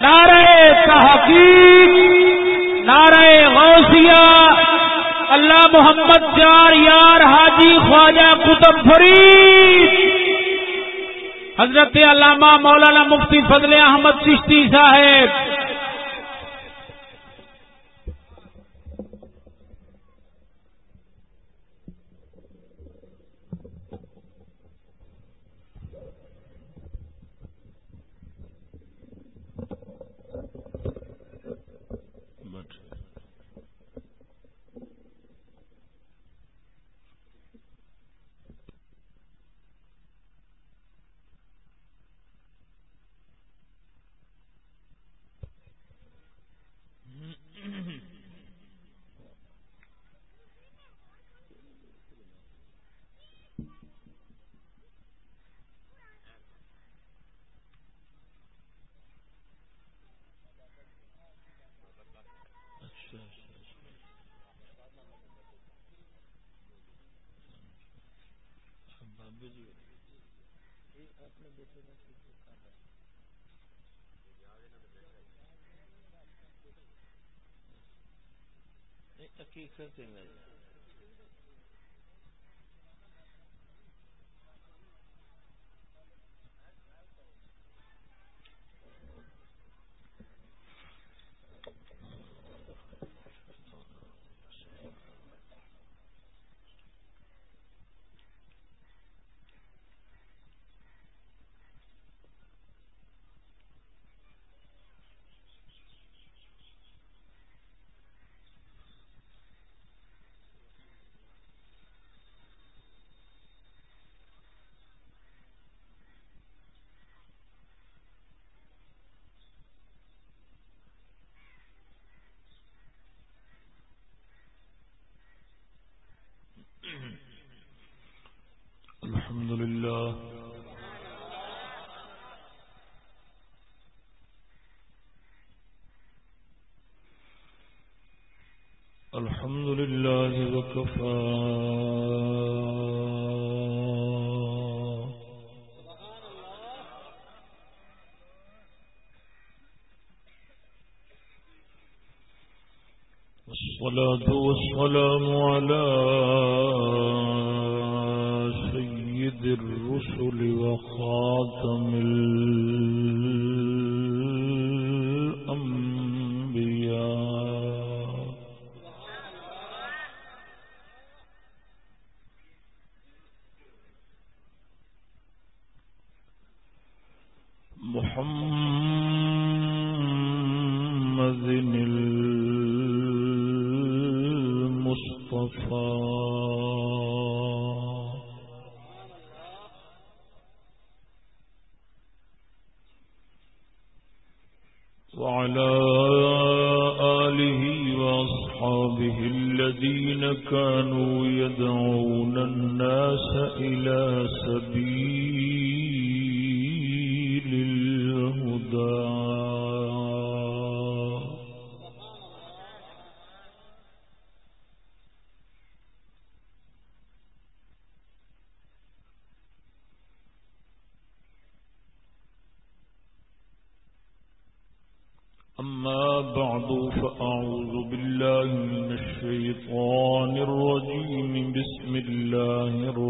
نعرہ تحقیق، نعرہ غوثیہ، اللہ محمد چار یار حاجی خواجہ قطب فرید، حضرت علامہ مولانا مفتی فضل احمد چشتی صاحب الشيطان الرجيم. بسم الله الرحيم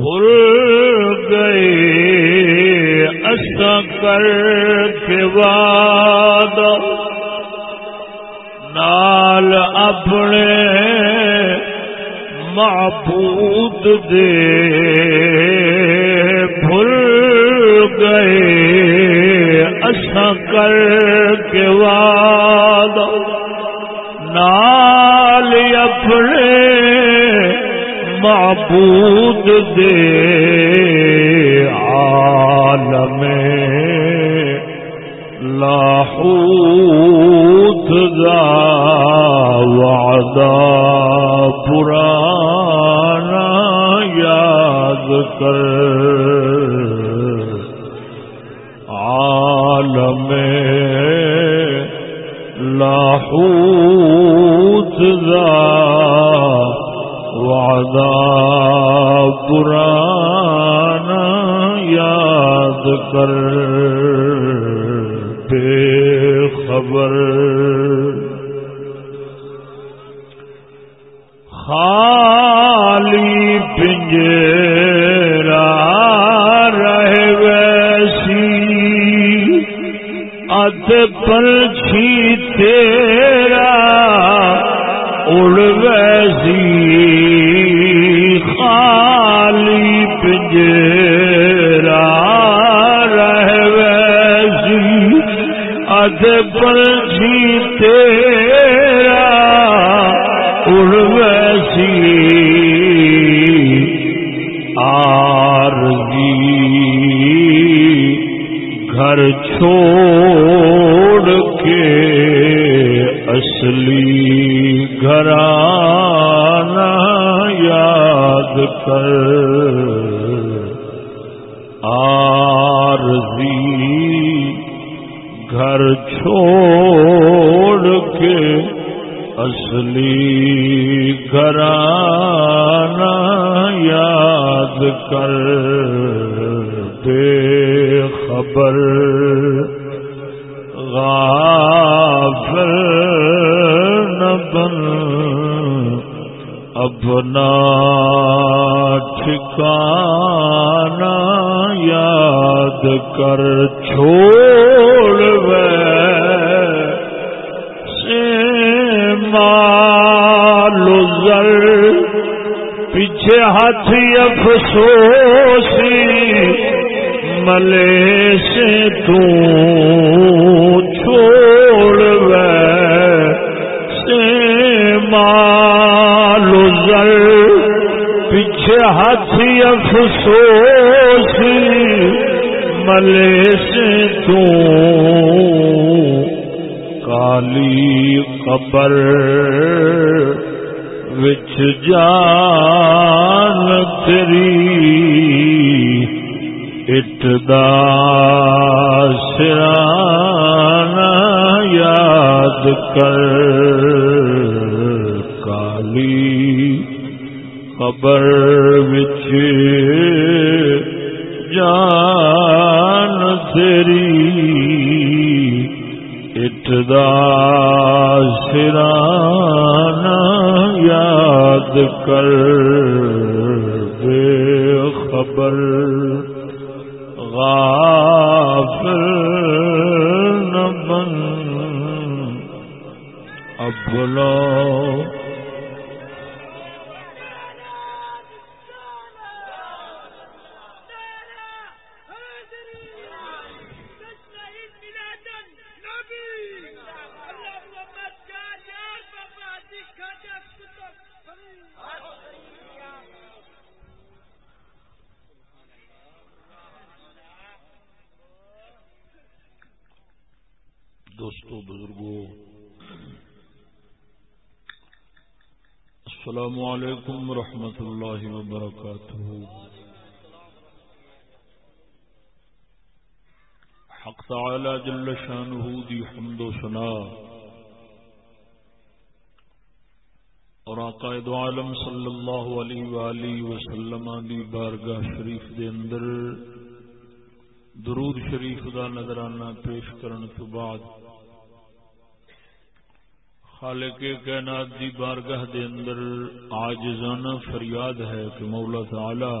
بھول گئے اصا کر کے واد نال اپنے معبود دے بھول گئے اصا کر معبود دے عالم لاحوت دا وعدہ پرانا یاد کر عالم لاحوت دا وعدہ پرانا یاد کر بے خبر۔ خالی پنجرا رہ ویسی اد پنچھی تیرا اڑ ویسی۔ خالی پنجرا رہ ویسی اد پنچھی تیرا اڑ ویسی آرزی، گھر چھوڑ کے اصلی گھرانا یاد کر۔ گھر چھوڑ کے اصلی گھرانا یاد کر بے خبر۔ غافل نہ بن، اپنا ٹھکانا یاد کر، چھوڑ پیچھے ہاتھی افسوسی، ملے سے تو چھوڑ سے مالو زر۔ پیچھے ہاتھی افسوسی، ملے سے تو کالی قبر۔ وچ جان تیری اتدا سرانا یاد کر کالی قبر وچ جان تیری ابتدا سرانا یاد کر بے خبر۔ غافل نہ بن۔ اب لو السلام علیکم ورحمۃ اللہ وبرکاتہ حق تعالی جل شانہ دی حمد و ثنا اور عقائد عالم صلی اللہ علیہ وآلہ وسلم دی بارگاہ شریف دے اندر درود شریف دا نظرانہ پیش کرن تو بعد خالق کائنات دی بارگاہ دے اندر آجزانہ فریاد ہے کہ مولا تعالی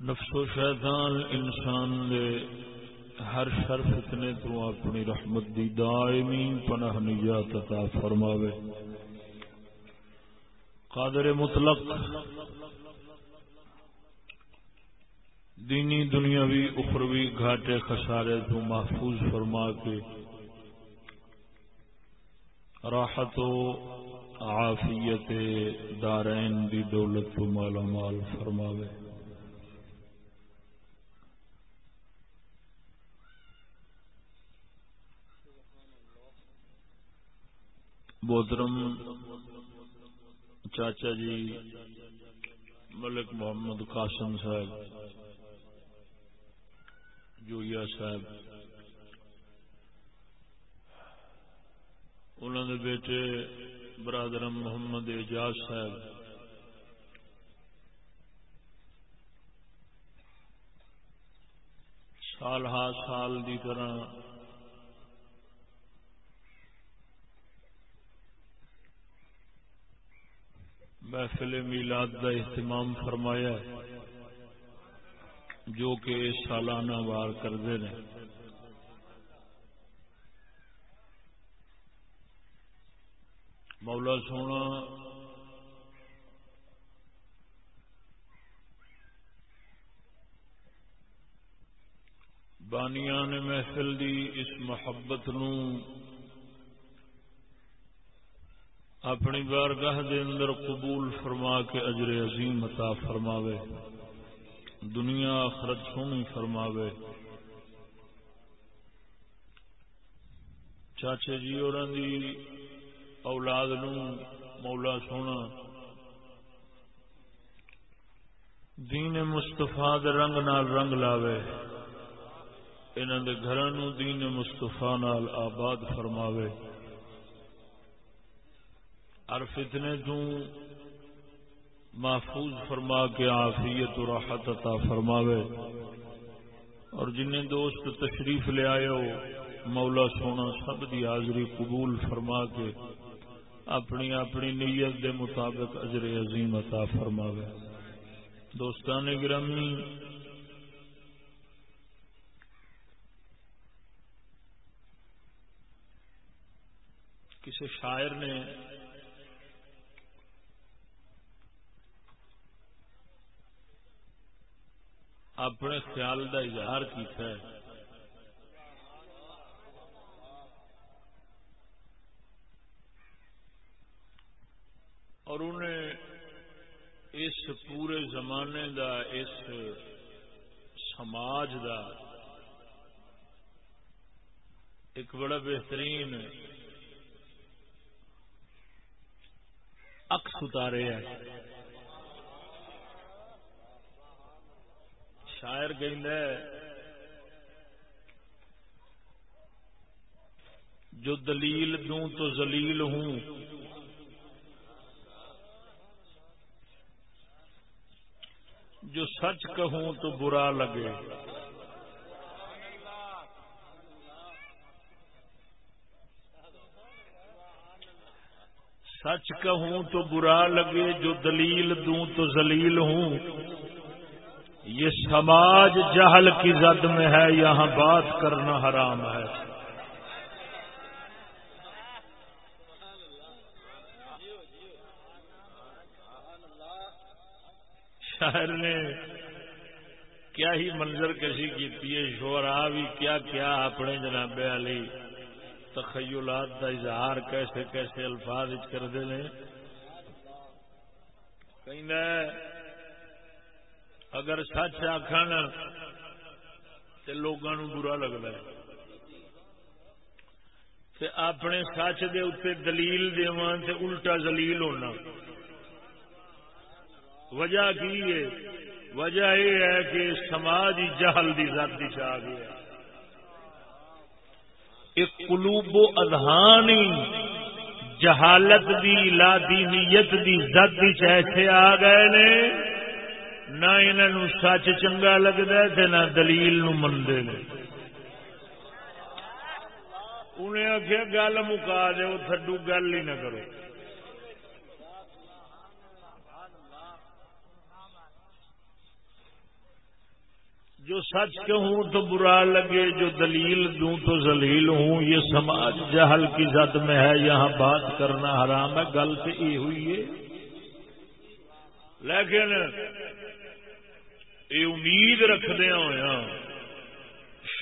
نفس و شیطان انسان دے ہر شر فتنے تو اپنی رحمت دی دائمی پناہ نجات عطا فرماوے۔ قادر مطلق دینی دنیاوی اخروی گھاٹے خسارے تو محفوظ فرما کے راحت و عافیت دارین دی دولت تو مالا مال فرماوے۔ بوترم چاچا جی ملک محمد قاسم صاحب، جویا صاحب انہوں نے بیٹے برادر محمد اعجاز صاحب۔ سال ہا سال دی طرح محفل میلاد کا اہتمام فرمایا جو کہ سالانہ وار کرتے ہیں مولا سونا بانیا نے محفل دی اس محبت نو اپنی بارگاہ دے اندر قبول فرما کے اجر عظیم عطا فرماوے، دنیا آخرت سونی فرماوے۔ چاچے جی اور اولاد نو مولا سونا۔ دین مستفا رنگ نال رنگ لاوے۔ انہوں دے گھر دین مستفا نال آباد فرماوے۔ ہر فتنے تو محفوظ فرما کے آفیت و راحت عطا فرماوے۔ اور جن دوست تشریف لے آئے ہو، مولا سونا سب دی حاضری قبول فرما کے اپنی اپنی نیت دے مطابق اجر عظیم عطا فرماوے۔ دوستان گرامی، کسی شاعر نے اپنے خیال کا اظہار کیتا ہے۔ اور انہیں اس پورے زمانے دا، اس سماج دا ایک بڑا بہترین اکس اتارے ہیں۔ شاعر کہ جو دلیل دوں تو زلیل ہوں۔ جو سچ کہوں تو برا لگے۔ سچ کہوں تو برا لگے، جو دلیل دوں تو زلیل ہوں۔ یہ سماج جہل کی زد میں ہے، یہاں بات کرنا حرام ہے۔ شاعر نے کیا ہی منظر کشی کی ہے شورا بھی کیا کیا اپنے جناب علی تخیلات کا اظہار کیسے کیسے الفاظ کرتے ہیں کہیں اگر سچ آخر تو لوگوں برا لگتا ہے۔ اپنے سچ دے اتنے دلیل تے الٹا دلیل ہونا۔ وجہ کی ہے؟ وجہ یہ ہے کہ سماج جہل کی ذاتی چاہ گیا ایک قلوب و اذہانی جہالت دی لا دینیت دی زد ایسے آ گئے نے۔ نہ انہوں سچ چنگا لگتا ہے نہ دلیل منگے نے۔ انہیں آخیا گل مکا دو تھڈو گل ہی نہ کرو۔ جو سچ کہوں تو برا لگے، جو دلیل دوں تو ذلیل ہوں، یہ سماج جہل کی زد میں ہے، یہاں بات کرنا حرام ہے گل تو یہ ہوئی ہے۔ لیکن یہ امید رکھدہ ہوا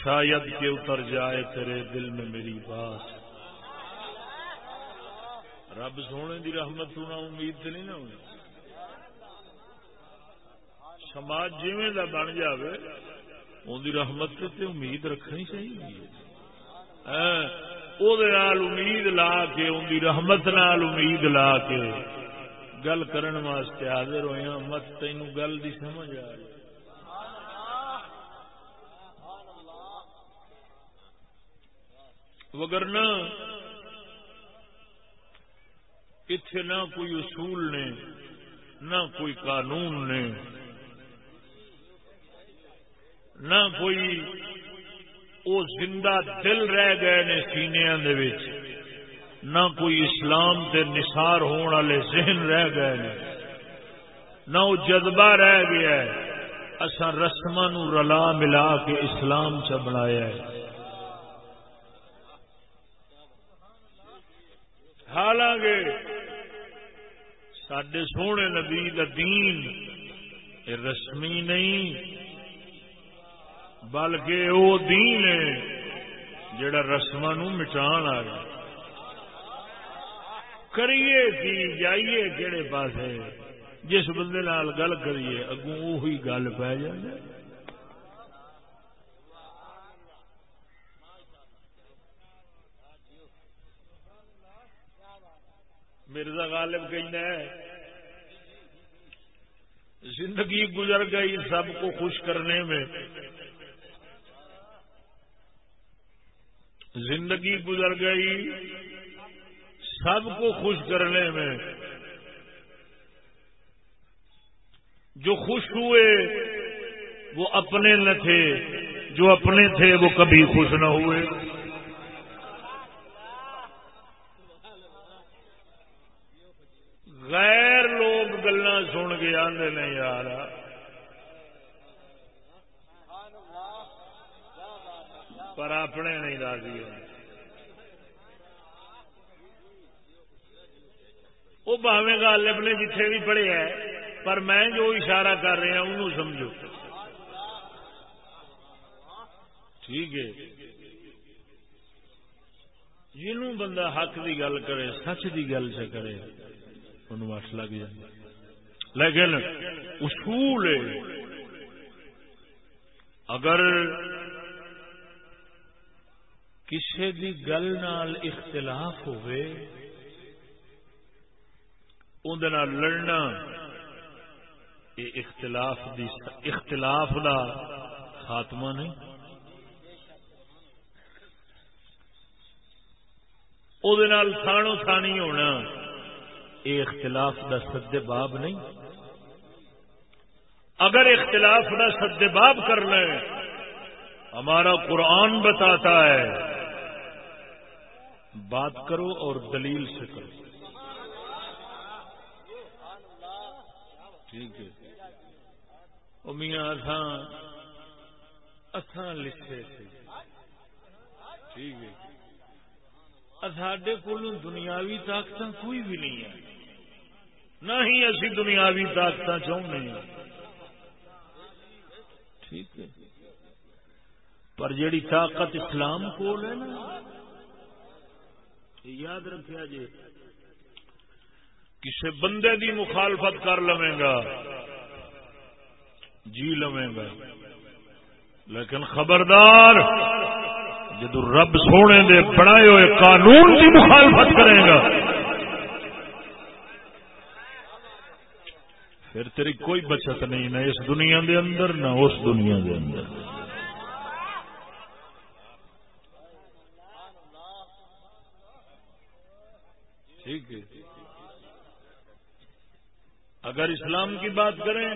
شاید کہ اتر جائے تیرے دل میں میری بات۔ رب سونے دی رحمت ہونا امید تو نہیں نہ ہوئی۔ سماج جیویں دا بن جاوے ان رحمت سے امید رکھنی چاہیے۔ امید لا کے ان رحمت نال امید لا کے گل کرن واسطے حاضر ہوا ہاں، مت تین گل دی سمجھ آ جائے۔ وگرنا اتنے نہ کوئی اصول نے، نہ کوئی قانون نے نہ کوئی او زندہ دل رہ گئے نے سینیا نہ کوئی اسلام تے نثار ہونے والے ذہن رہ گئے نے، نہ وہ جذبہ رہ گیا ہے۔ اصا رسم رلا ملا کے اسلام چ بنایا ہے۔ حالانکہ سڈے سونے نبی دین رسمی نہیں بلکہ وہ دین ہے جڑا رسم مٹان آ گیا۔ کریے کی جائیے کہڑے پاس جس بندے نال گل کریے، اگوں وہی گل پی جائے مرزا غالب کہنا ہے، زندگی گزر گئی، سب کو خوش کرنے میں۔ زندگی گزر گئی، سب کو خوش کرنے میں۔ جو خوش ہوئے، وہ اپنے نہ تھے، جو اپنے تھے، وہ کبھی خوش نہ ہوئے۔ غیر لوگ گلا سن کے آدھے نہیں یار۔ پر اپنے نہیں راضی وہ باوے گل اپنے جتھے بھی پڑھے ہے، پر میں جو اشارہ کر رہا انہوں سمجھو۔ ٹھیک ہے۔ جنوں بندہ حق کی گل کرے، سچ کی گل سے کرے ان وقت لگ جائے۔ لیکن اصول اگر کسی دی گل نال اختلاف ہوئے اندر لڑنا یہ اختلاف دی اختلاف دا خاتمہ نہیں۔ وہ سانو سانی ہونا یہ اختلاف دا سد باب نہیں۔ اگر اختلاف دا سد باب کر لیں، ہمارا قرآن بتاتا ہے بات کرو اور دلیل سے کرو۔ ٹھیک ہے۔ میاں اتھان لکھے تھے۔ ٹھیک ہے۔ ساڈے کو دنیاوی طاقت کوئی بھی نہیں ہے۔ نہ ہی اسی دنیاوی طاقت چاہتے ہیں۔ ٹھیک ہے۔ پر جیڑی طاقت اسلام کو ہے نا یاد رکھا جی۔ کسی بندے دی مخالفت کر لویں گا جی لویں گا۔ لیکن خبردار، جدو رب سونے دے بنائے ہوئے قانون کی مخالفت کرے گا، پھر تیری کوئی بچت نہیں، نہ اس دنیا دے اندر، نہ اس دنیا دے اندر۔ ٹھیک ہے۔ اگر اسلام کی بات کریں،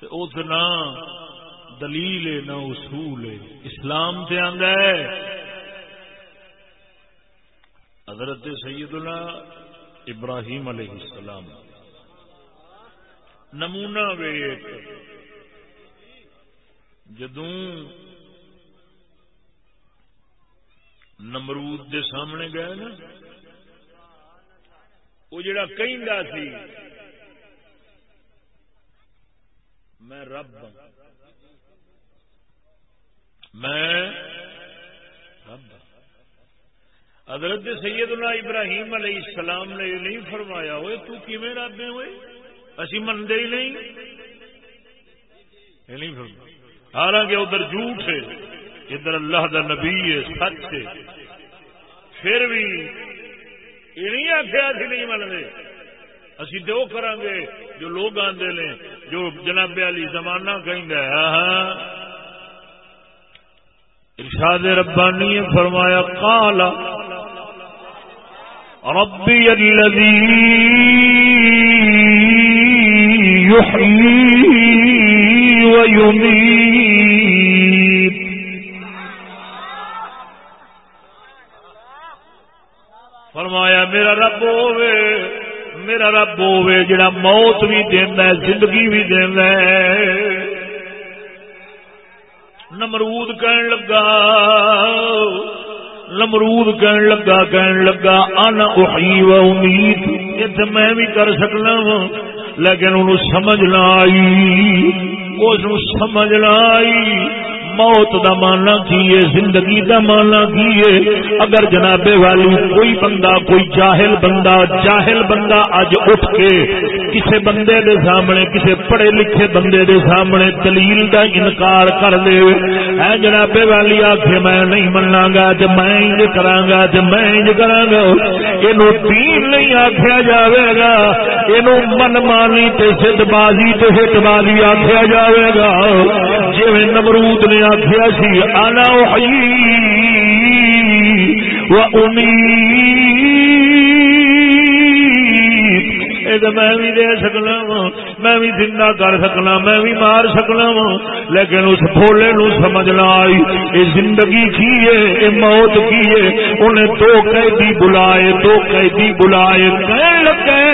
تو اس نہ دلیل ہے نہ اصول ہے۔ اسلام سے آدھا ہے۔ حضرت سیدنا ابراہیم علیہ السلام۔ نمونہ ویٹ جدوں نمرود دے سامنے گئے نا، وہ جڑا سی، میں رب ہاں۔ میں رب ہاں۔ حضرت سیدنا ابراہیم علیہ السلام نے نہیں فرمایا ہوئے تو کیویں رب ہوئے اسی منتے ہی نہیں؟ نہیں فرمایا۔ حالانکہ ادھر جھوٹ ہے۔ ادھر اللہ دا نبی ہے، سچ ہے۔ پھر بھی یہ نہیں آخیا سی نہیں منگے اسی تو کریں گے جو لوگ آتے نے، جو جناب علی زمانہ کہیں ہاں، ہاں۔ ارشاد ربانی فرمایا کالا ربی الذی يحيي ويميت رب ہوے جڑا موت بھی دینا ہے، زندگی بھی دینا ہے۔ نمرود کہن لگا، نمرود کہن لگا کہن لگا ان احی و امید یہ میں بھی کر سکنا لیکن انہوں سمجھ نہ آئی اس سمجھ نہ آئی۔ موت دا مانا کیے زندگی دا مانا کیے اگر جنابے والی کوئی بندہ، کوئی جاہل بندہ جاہل بندہ اج اٹھ کے کسے بندے دے سامنے، کسے پڑھے لکھے بندے دے سامنے دلیل دا انکار کر دے۔ اے جنابے والی آخے میں نہیں مننا گا ج میں انج کراں گا ج میں انج کراں گا۔ اینو دین نہیں آکھیا جاوے گا۔ اینو من مانی تے سد بازی تے ہٹ بازی آکھیا جاوے گا۔ جویں نمرود نے آخیا سی آنا میں بھی دے سکنا وا میں بھی زندہ کر سکنا، میں بھی مار سکنا وا لیکن اس بھولے نو سمجھنا آئی یہ زندگی کی ہے یہ موت کی ہے، انہیں دو قیدی بلائے، دو قیدی بلائے، کہنے لگے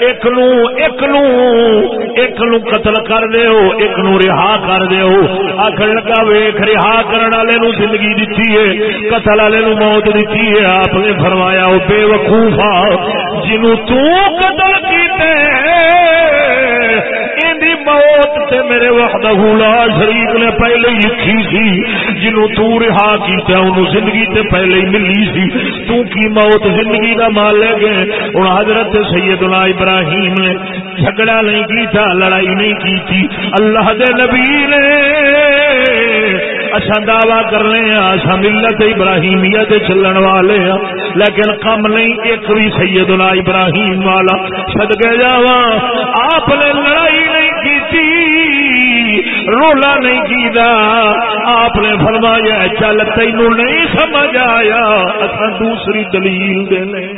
ایک نو ایک نو ایک نو قتل کر دیو ایک نو رہا کر دیو۔ آخر لگا ویخ رہا کرن والے نو زندگی دتی ہے، قتل والے نو موت دتی ہے۔ آپ نے فرمایا وہ بے وقوفا جنو تو قتل کیتے دی موت تے میرے وحدہ لا شریف نے پہلے ہی لکھی سی جنو تو رہا کیتا انہوں زندگی تے پہلے ہی ملی سی۔ تو کی موت زندگی دا مال لے گئے ان حضرت سیدنا ابراہیم نے جھگڑا نہیں کیتا، لڑائی نہیں کی تھی اللہ دے نبی نے اچھا دعوی کرنے اچھا ملت ابراہیمیت چلن والے ہاں لیکن کم نہیں، ایک بھی سیدنا ابراہیم والا سد کے جاوا آپ نے لڑائی نہیں کی رولا نہیں کیتا۔ آپ نے فرمایا، چل تینوں نہیں سمجھ آیا۔ اصا دوسری دلیل دینے۔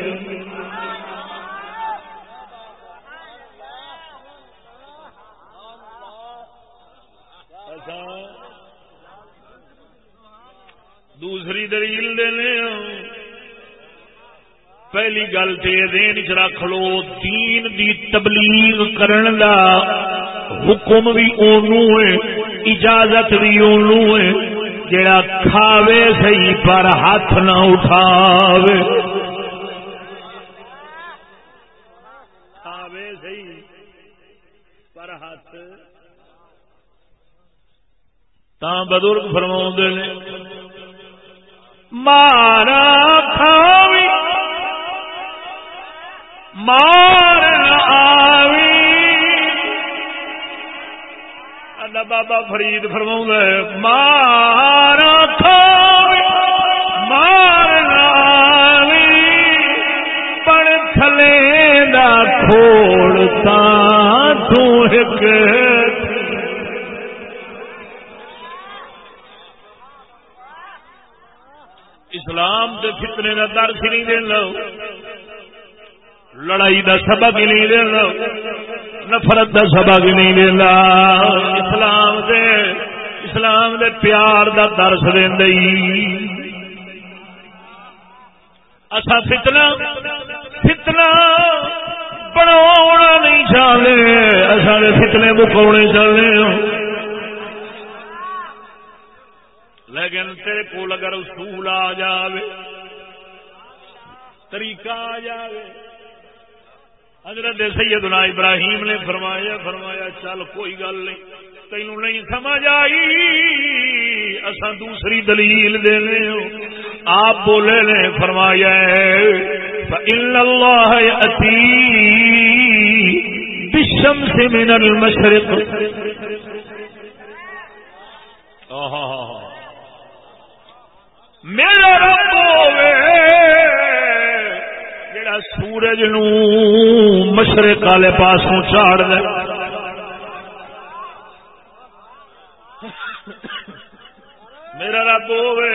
دوسری دلیل دینے۔ پہلی گل تو دین چ رکھ لو، دین دی تبلیغ کرن دا حکم بھی اونوں ہے، اجازت بھی اونوں ہے، جڑا کھاوے صحیح پر ہاتھ نہ اٹھاوے۔ کھاوے پر ہاتھ۔ تا بزرگ فرما نے، مارا بابا فرید فرما مارا کھاوی مار آوی پڑ تھلے دا کھوڑتا تو ایک اسلام دے فتنے کا درس نہیں دین لو لڑائی دا سبق ہی نہیں دین لو نفرت دا سبق نہیں دینا اسلام دے اسلام دے پیار دا درس دین دئی اصا فتنا فتنا بنا نہیں چاہتے۔ اصا فتنے مکاؤنے چاہتے لیکن تیرے کول اگر اصول آ جاوے، طریقہ آ جاوے حضرت سیدنا ابراہیم نے فرمایا فرمایا، چل کوئی گل نہیں، تینوں نہیں سمجھ آئی۔ اساں دوسری دلیل دینے ہو۔ آپ بولے نے فرمایا، فإن اللہ یأتی بالشمس من المشرق۔ آہا میرا رب ہوے جڑا سورج نو مشرق والے پاسوں چاڑ دے۔ میرا رب ہوے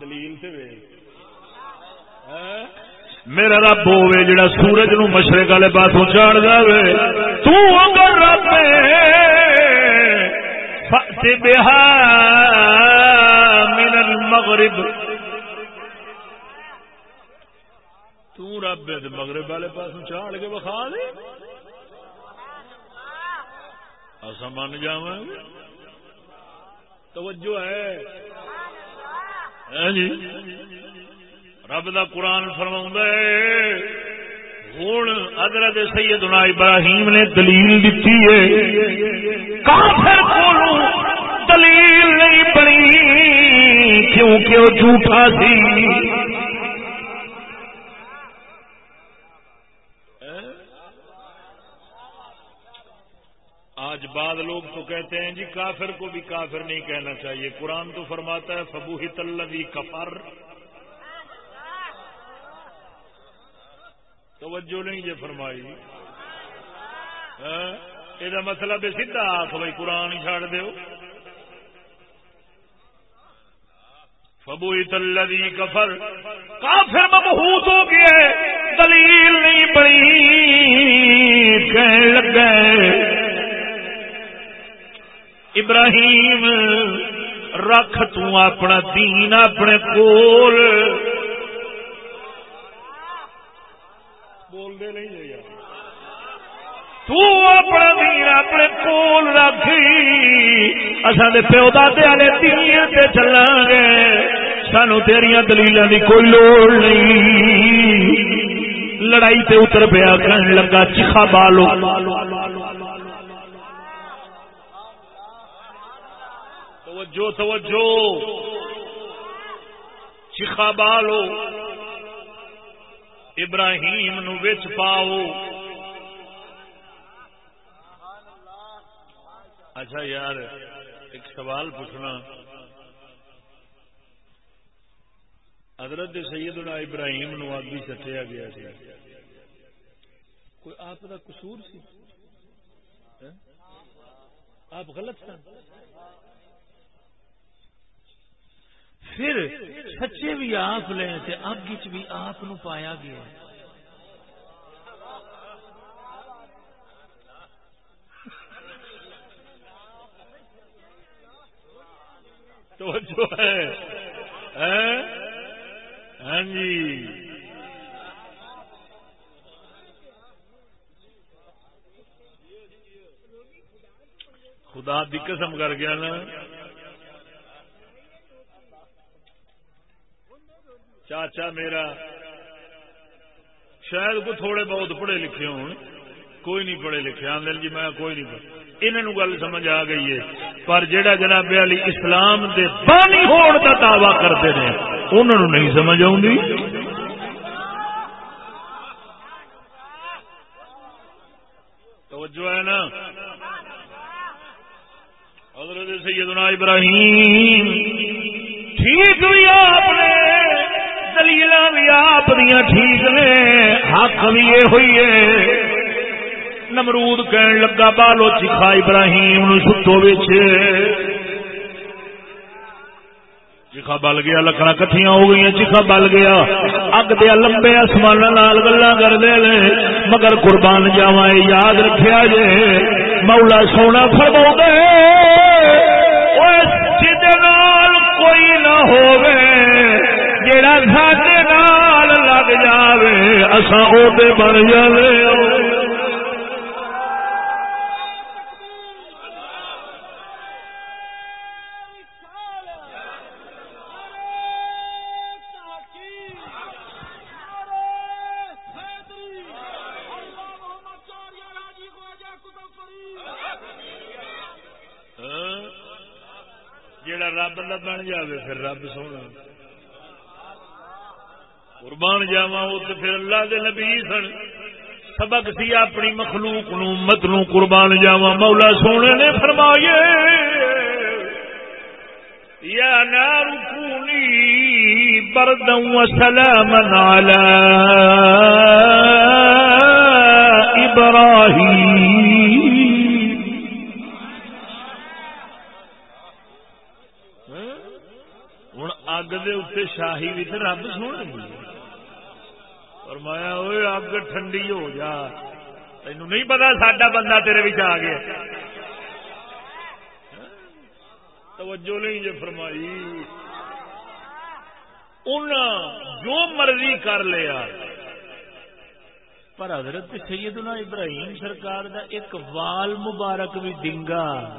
دلیل ہاں؟ میرا رب ہوے جڑا سورج نو مشرق والے پاسوں چاڑ دے تو اگر رب فأت من المغرب تو رب مغرب والے پاس چاڑ کے بخا دے اصا من جا توجہ ہے۔ ہاں جی۔ رب دا قرآن فرما ہوں حضرت سیدنا ابراہیم نے دلیل دیتی ہے۔ کافر کو دلیل نہیں بنی۔ کیونکہ وہ جھوٹا سی۔ آج بعد لوگ تو کہتے ہیں جی کافر کو بھی کافر نہیں کہنا چاہیے۔ قرآن تو فرماتا ہے فبو ہی تلوی کفر توجہ نہیں جی فرمائی۔ یہ مطلب ہے سیدھا آخ بھائی، قرآن ہی چڑ دو فبوئی الذی کفر کافر مبہوت ہو گیا دلیل نہیں بنی کہنے لگ گئے ابراہیم رکھ تو اپنا دین اپنے کول۔ بول دے نہیں جی تو اپنا دین اپنے کول رکھی اصل پیو دے والے دین تے چلا گے سانو تیریا دلیل کی کوئی لوڑ نہیں۔ لڑائی تے اتر پیا کہنے لگا چیخا بالو۔ توجہ توجہ۔ چیخا بالو۔ ابراہیم نو وچ پاؤ۔ اچھا یار، ایک سوال پوچھنا۔ حضرت سیدنا ابراہیم نو آگی سٹیا گیا سی۔ کوئی آپ کا قصور سی؟ ہاں؟ آپ غلط سن۔ پھر سچے بھی آپ لے اگ چ بھی آپ پایا گیا تو جو ہے؟ ہاں جی۔ خدا دی قسم کر گیا نا۔ چاچا میرا، شاید کو تھوڑے بہت پڑھے لکھے ہوں۔ کوئی نہیں پڑھے لکھے۔ آدھے جی میں کوئی نہیں پڑھا۔ انہوں گل سمجھ آ گئی ہے۔ پر جہاں جناب علی اسلام دے بانی ہون کا دعوی کرتے ہیں، انہوں نہیں سمجھ آؤں توجہ ہے نا؟ حضرت سیدنا ابراہیم ٹھیک بھی آپ بھی آپ ٹھیک نے، حق بھی یہ ہوئی ہے۔ نمرود کہن لگا، بالو چکھا ابراہیم ستو بچ چیخا بل گیا لکڑا کٹیا ہو گئی چیخا بل گیا۔ اگ دیا لمبے آسمان لال گلا کرتے مگر قربان جاوا یاد رکھا جے۔ مولا سونا فرما کوئی نہ ہو جیڑا ساڈے نال لگ جاوے اصا وہ بن جائے بندہ بن جائے پھر رب سونا قربان جاوا وہ تو پھر اللہ دے نبی سن۔ سبق سی اپنی مخلوق نو مت نو قربان جاوا مولا سونے نے فرمائے یا نار کونی بردم و سلام علی ابراہیم۔ اگ دے شاہی بھی رب سونا اور مایا ہوئے اگ ٹھنڈی ہو جا۔ تین نہیں پتا ساڈا بندہ تیرے بچ آ گیا۔ توجہ نہیں جی فرمائی۔ ان جو مرضی کر لیا۔ پر حضرت سیدنا ابراہیم سرکار دا ایک وال مبارک بھی ڈنگا۔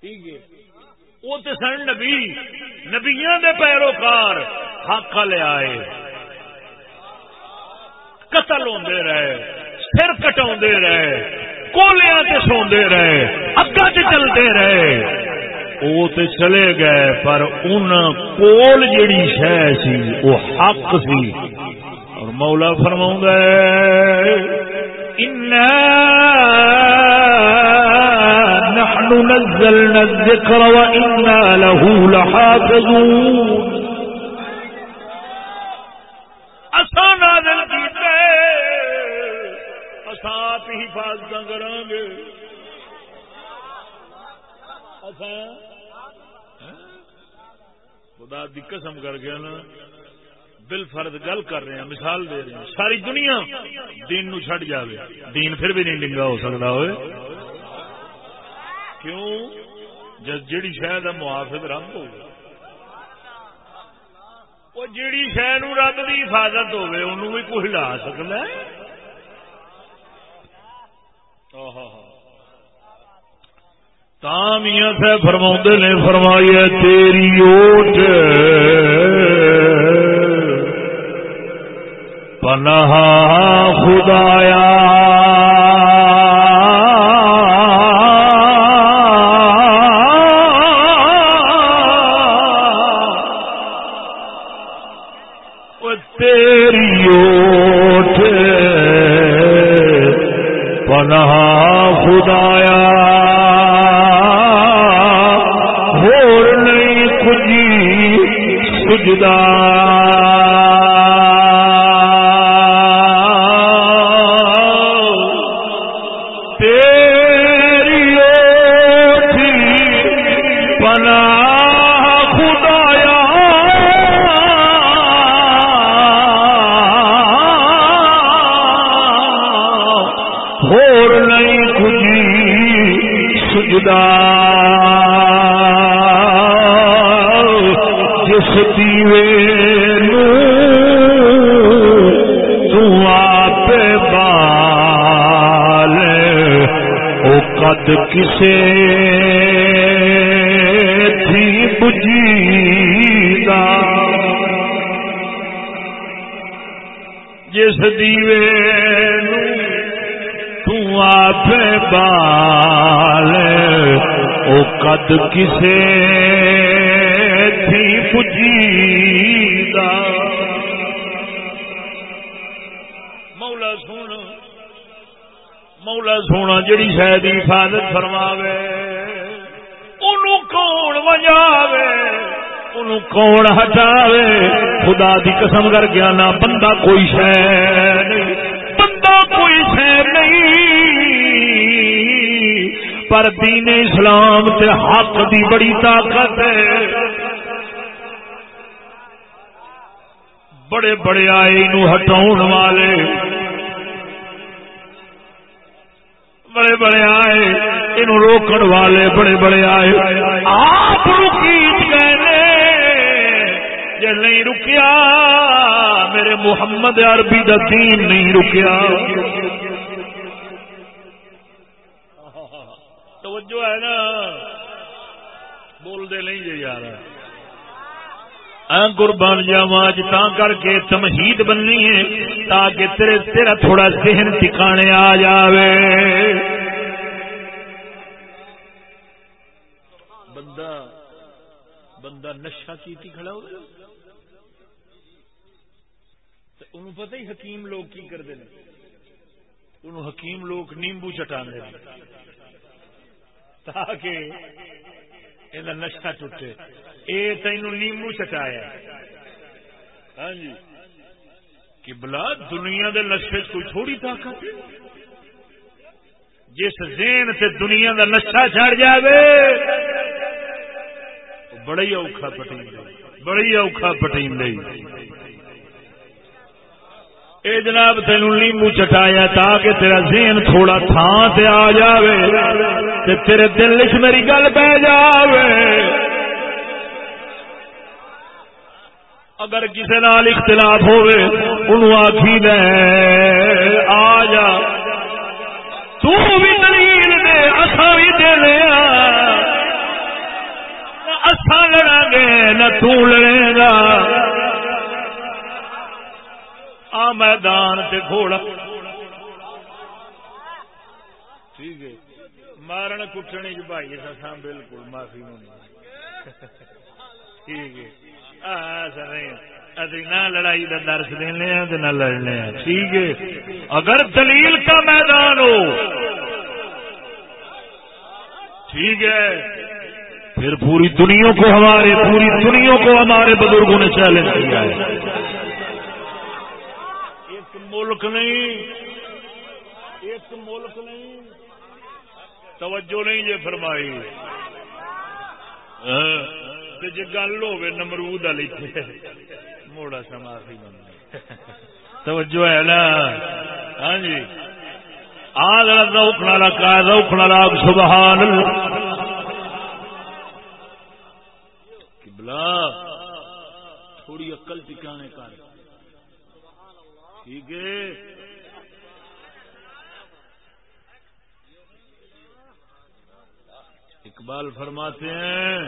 ٹھیک ہے۔ وہ تو سن نبی نبیا دے پیروکار۔ حق لے آئے۔ قتل ہوندے رہے، سر کٹا رہے کولیا سے سوندے رہے اگا چلتے رہے۔ وہ تو چلے گئے، پر ان کول جیڑی شہ سی وہ حق سی۔ اور مولا فرما ان نحن نزلنا الذكر وإنا له لحافظون. خدا دی قسم کر گیا نا بل فرد گل کر رہے ہیں، مثال دے رہے ہیں۔ ساری دنیا دین نو چھڑ جاوے۔ دین پھر بھی نہیں ڈنگا ہو سکتا ہوئے کیوں؟ جد جیڑی شاید محافظ رب ہوگا وہ جیڑی شہ نو رب کی حفاظت ہوے انہوں بھی کوئی ہلا سکتا ہے۔ تامیاں سے فرما نے فرمائی تیری اوٹ پناہ خدایا تیری گا او قد کسے تھی بجیدہ جس دیوے تو آپ بال، او قد کسے تھی پجیدہ سونا جڑی شاید حفاظت فرماوے انہوں کون وجاوے انہوں کون ہٹاوے خدا دی قسم کر گیا نا بندہ کوئی شہ نہیں بندہ کوئی شہ نہیں پر دین اسلام تے حق دی بڑی طاقت ہے بڑے بڑے آئے نو ہٹاؤن والے روکن والے بڑے بڑے آئے۔ آپ رکیت گئے نہیں رکیا۔ میرے محمد عربی دا دین نہیں رکیا۔ توجہ ہے نا۔ بول دے نہیں جی یار۔ قربان جاوا اج تا کر کے تمہید بننی ہے تاکہ تیرے تیرا تھوڑا ذہن ٹھکانے آ جاوے۔ نشا کی کھڑا ہو انہوں پتہ ہی حکیم لوگ کی کرتے ہیں انہوں حکیم لوگ نیمبو چٹانے تاکہ یہ نشا ٹوٹے۔ یہ تین نیمبو چٹایا۔ ہاں جی۔ کہ بلا دنیا دے نشے کوئی تھوڑی طاقت جس زین سے دنیا دا نشا چڑھ جاوے بڑا ہی اوکھا پٹیم دے بڑا ہی اوکھا پٹیم دے اے جناب تین نیمبو چٹایا تاکہ تیرا ذہن تھوڑا تھان سے آ جاوے تے تیرے دل چ میری گل پہ جاوے۔ اگر کسی نال اختلاف ہوئے انہوں آخی دے، آ جا۔ تو بھی دلیل دے اصا بھی دے۔ لیا اصا لڑا گے نہ تو لڑے گا آ میدان تے گھوڑا۔ ٹھیک ہے۔ مارن کٹنے کی جی بھائی سا بالکل معافی نہیں ٹھیک ہے۔ ابھی نہ لڑائی کا درس دینے ہیں نہ لڑنے ہیں۔ ٹھیک ہے۔ اگر دلیل کا میدان ہو۔ ٹھیک ہے۔ پھر پوری دنیا کو ہمارے پوری دنیا کو ہمارے بزرگوں نے چیلنج کیا ہے۔ ایک ملک نہیں، ایک ملک نہیں۔ توجہ نہیں یہ فرمائی۔ جی گل ہو نمرود والی موڑا سا معافی بن توجہ ہے نا؟ ہاں جی۔ آ روکنا کا روکنا راگ سبحان بلا، تھوڑی اقل ٹکانے کر۔ ٹھیک ہے؟ اقبال فرماتے ہیں،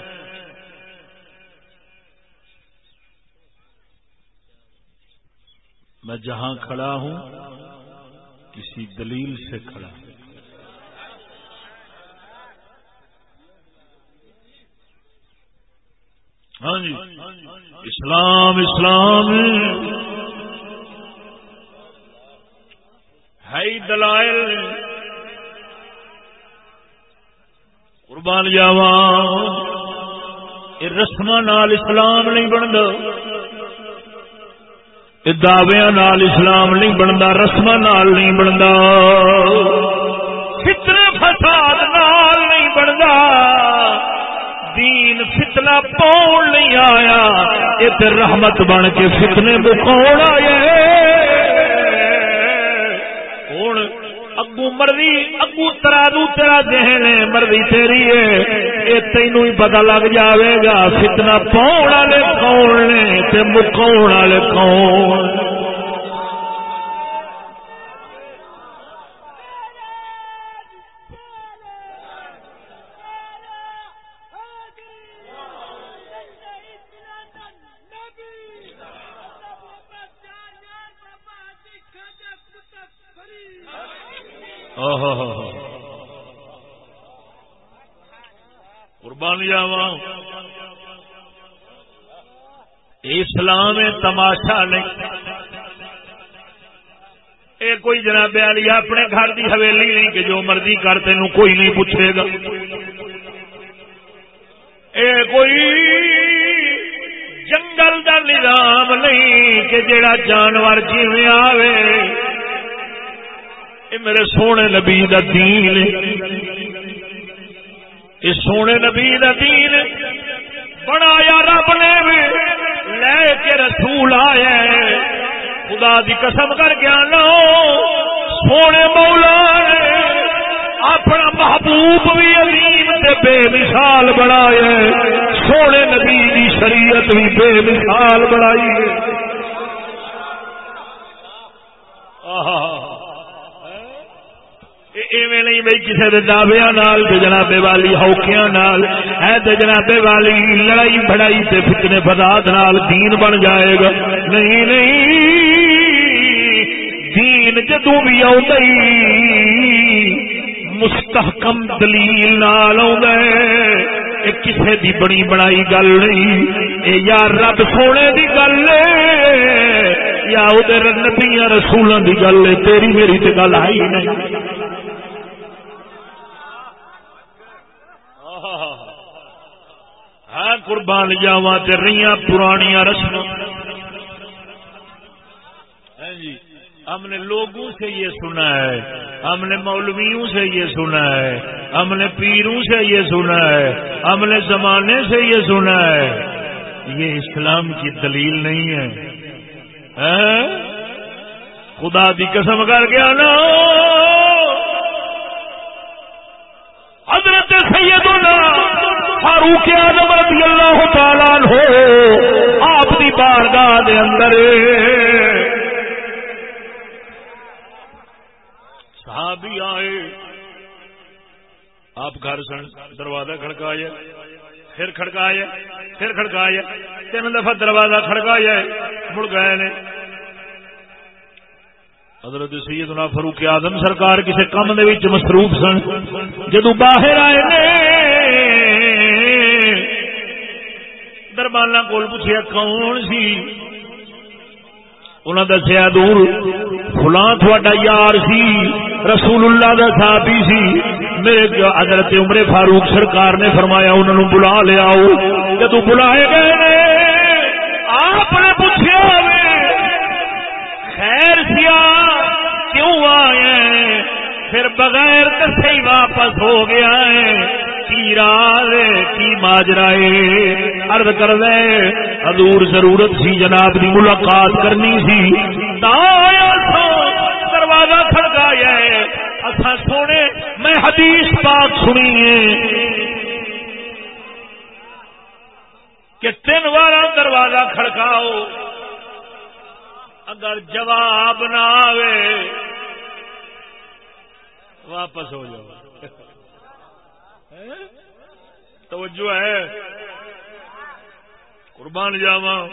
میں جہاں کھڑا ہوں، کسی دلیل سے کھڑا ہوں۔ ہاں جی۔ اسلام اسلام۔ ہے دلائل۔ قربان جاوا یہ رسم اسلام نہیں بنتا دعوے نال اسلام نہیں بنتا رسم نال نہیں بنتا فتنے فساد نال نہیں بنتا دین فتنا پاؤن نہیں آیا۔ یہ رحمت بن کے فتنے بکاؤ آئے۔ اگو مرضی اگو ترادو تیرا ذہن ہے، مرضی تیری ہے۔ یہ تینوں ہی پتا لگ جاوے گا فتنا پاؤن والے کون نے مکاؤ والے کون؟ قربان جاوا اسلام تماشا نہیں۔ اے کوئی جناب علی، اپنے گھر دی حویلی نہیں کہ جو مرضی کر تین کوئی نہیں پوچھے گا۔ اے کوئی جنگل دا نظام نہیں کہ جڑا جانور جیویں آوے۔ اے میرے سونے نبی دا دین یہ سونے نبی دا دین بنایا رب نے لے کے رسول آیا خدا دی قسم کر کے آنا سونے مولا نے اپنا محبوب بھی عظیم تے بے مثال بنایا سونے نبی دی شریعت بھی بے مثال بنائی ہے۔ آہا۔ ایویں نہیں بھائی کسی دعویا نال جناب والی ہوکیا نال ہے جناب والی لڑائی بڑائی تے فتنے فساد نال دین بن جائے گا۔ نہیں نہیں، دین جدو بھی مستحکم دلیل نال کسے دی بڑی بڑائی گل نہیں، اے یا رب سونے دی گل یا ادھر نبیاں رسولوں دی گل تیری میری تے گل آئی نہیں۔ ہاں قربان جاوا رہی پرانیا رسم ہاں جی ہم نے لوگوں سے یہ سنا ہے، ہم نے مولویوں سے یہ سنا ہے، ہم نے پیروں سے یہ سنا ہے، ہم نے زمانے سے یہ سنا ہے۔ یہ اسلام کی دلیل نہیں ہے۔ ہاں؟ خدا دی قسم کر گیا نا حضرت سیدنا فاروق آدم رضی اللہ تعالیٰ ہو آپ دی بارگاہ دے اندر۔ صحابی آئے۔ آپ گھر سن، دروازہ کھڑکایا۔ پھر کھڑکایا پھر کھڑکایا۔ تین دفعہ دروازہ کھڑکایا۔ مڑ گئے نے۔ حضرت سیدنا فاروق آدم سرکار کسی کام دے مصروف سن؟ جدو باہر آئے نے دربانا کول پوچھا کون سی؟ انہوں دسیا دور فلاں تھوڑا یار سی رسول اللہ دا صحابی سی۔ میرے حضرت عمر فاروق سرکار نے فرمایا انہوں نے بلا لیا جدو بلائے گئے آپ نے پوچھا خیر سیا کیوں آئے؟ پھر بغیر دسے واپس ہو گیا ہے۔ کی راز کی ماجرائے ارد کر دے، حضور ضرورت سی جناب دی ملاقات کرنی سی۔ دروازہ کھڑکایا اصا سونے، میں حدیث پاک سنی ہے۔ کہ تین بار دروازہ کھڑکاؤ اگر جواب نہ آئے واپس ہو جاؤ۔ توجہ ہے۔ قربان جاوا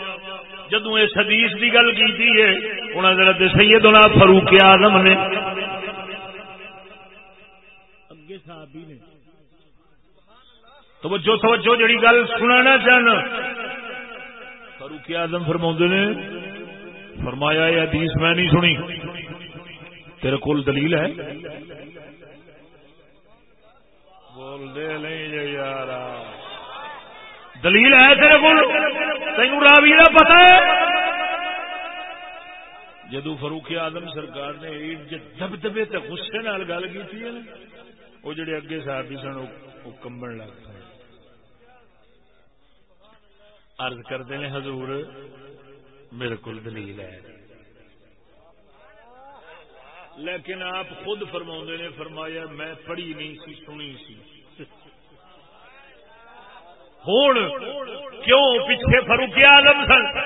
جدو اس حدیث کی گل کی ہے انہوں نے سیدنا فاروق آزم نے اگے صحابی نے۔ توجہ توجہ جڑی گل سنانا چاہنا۔ فاروق آزم فرما نے فرمایا، یہ حدیث میں نہیں سنی. تیرے کول دلیل ہے؟ بول دے نہیں جی یار دلیل ہے تیرے کول؟ تین راوی کا پتا ہے۔ جدو فروخ آدم سرکار نے دب دبے تے غصے نال گل کی وہ جڑے اگے صاحب سن وہ کمبن لگ پے۔ ارد کرتے ہیں حضور میرے کو دلیل ہے۔ لیکن آپ خود فرما نے فرمایا، میں پڑھی نہیں سی، سنی سی۔ ہوں کیوں پیچھے فروخ آلم سن؟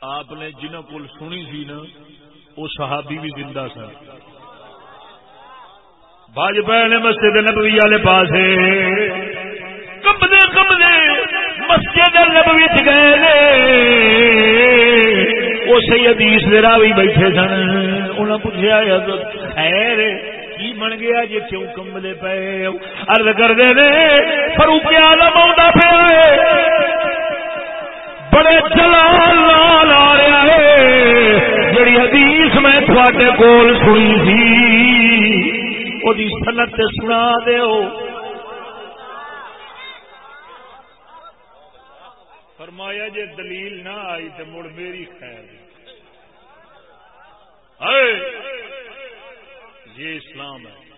آپ نے جنہوں کو سنی سی نا، وہ صحابی بھی زندہ سن۔ باجپا نے مسجد نبوی والے پاس کمبنے مسجد نبوی گئے وہ سیدیس میرا بھی بیٹھے سن۔ انہیں پوچھا خیر کی بن گیا جی کیوں کمبلے پے ارد کرتے فروخ آلم آ پیا بڑے جلال لال آ رہا ہے۔ جڑی حدیث میں تھوڑے کول سنی تھی وہ سنت سنا دیو فرمایا جے دلیل نہ آئی تو مڑ میری خیر یہ اسلام ہے۔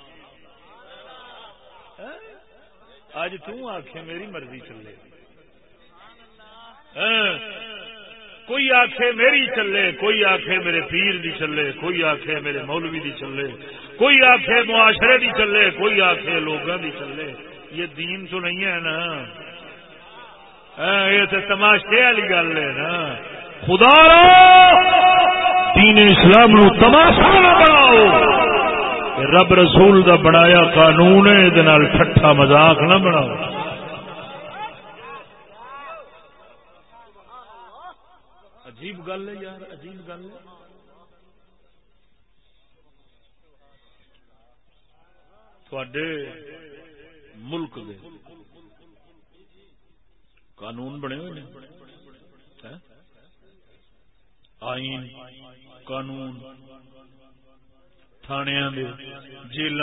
آج آخ میری مرضی چلے۔ ہاں۔ کوئی آخ میری چلے، کوئی آخ میرے پیر دی چلے، کوئی آخ میرے مولوی دی چلے، کوئی آخ معاشرے دی چلے، کوئی آخ لوگوں دی چلے۔ یہ دین تو نہیں ہے نا۔ ہاں، یہ تو تماشے والی گل ہے نا۔ خدا دین اسلام نو تماشا نہ بناؤ۔ رب رسول دا بنایا قانون ہے یہ ٹھٹا مزاق نہ بناؤ۔ عجیب گل ہے یار، عجیب گل ہے۔ تھوڑے ملک دے قانون بنے ہوئے ہاں؟ آئین، قانون۔ تھانیا جیل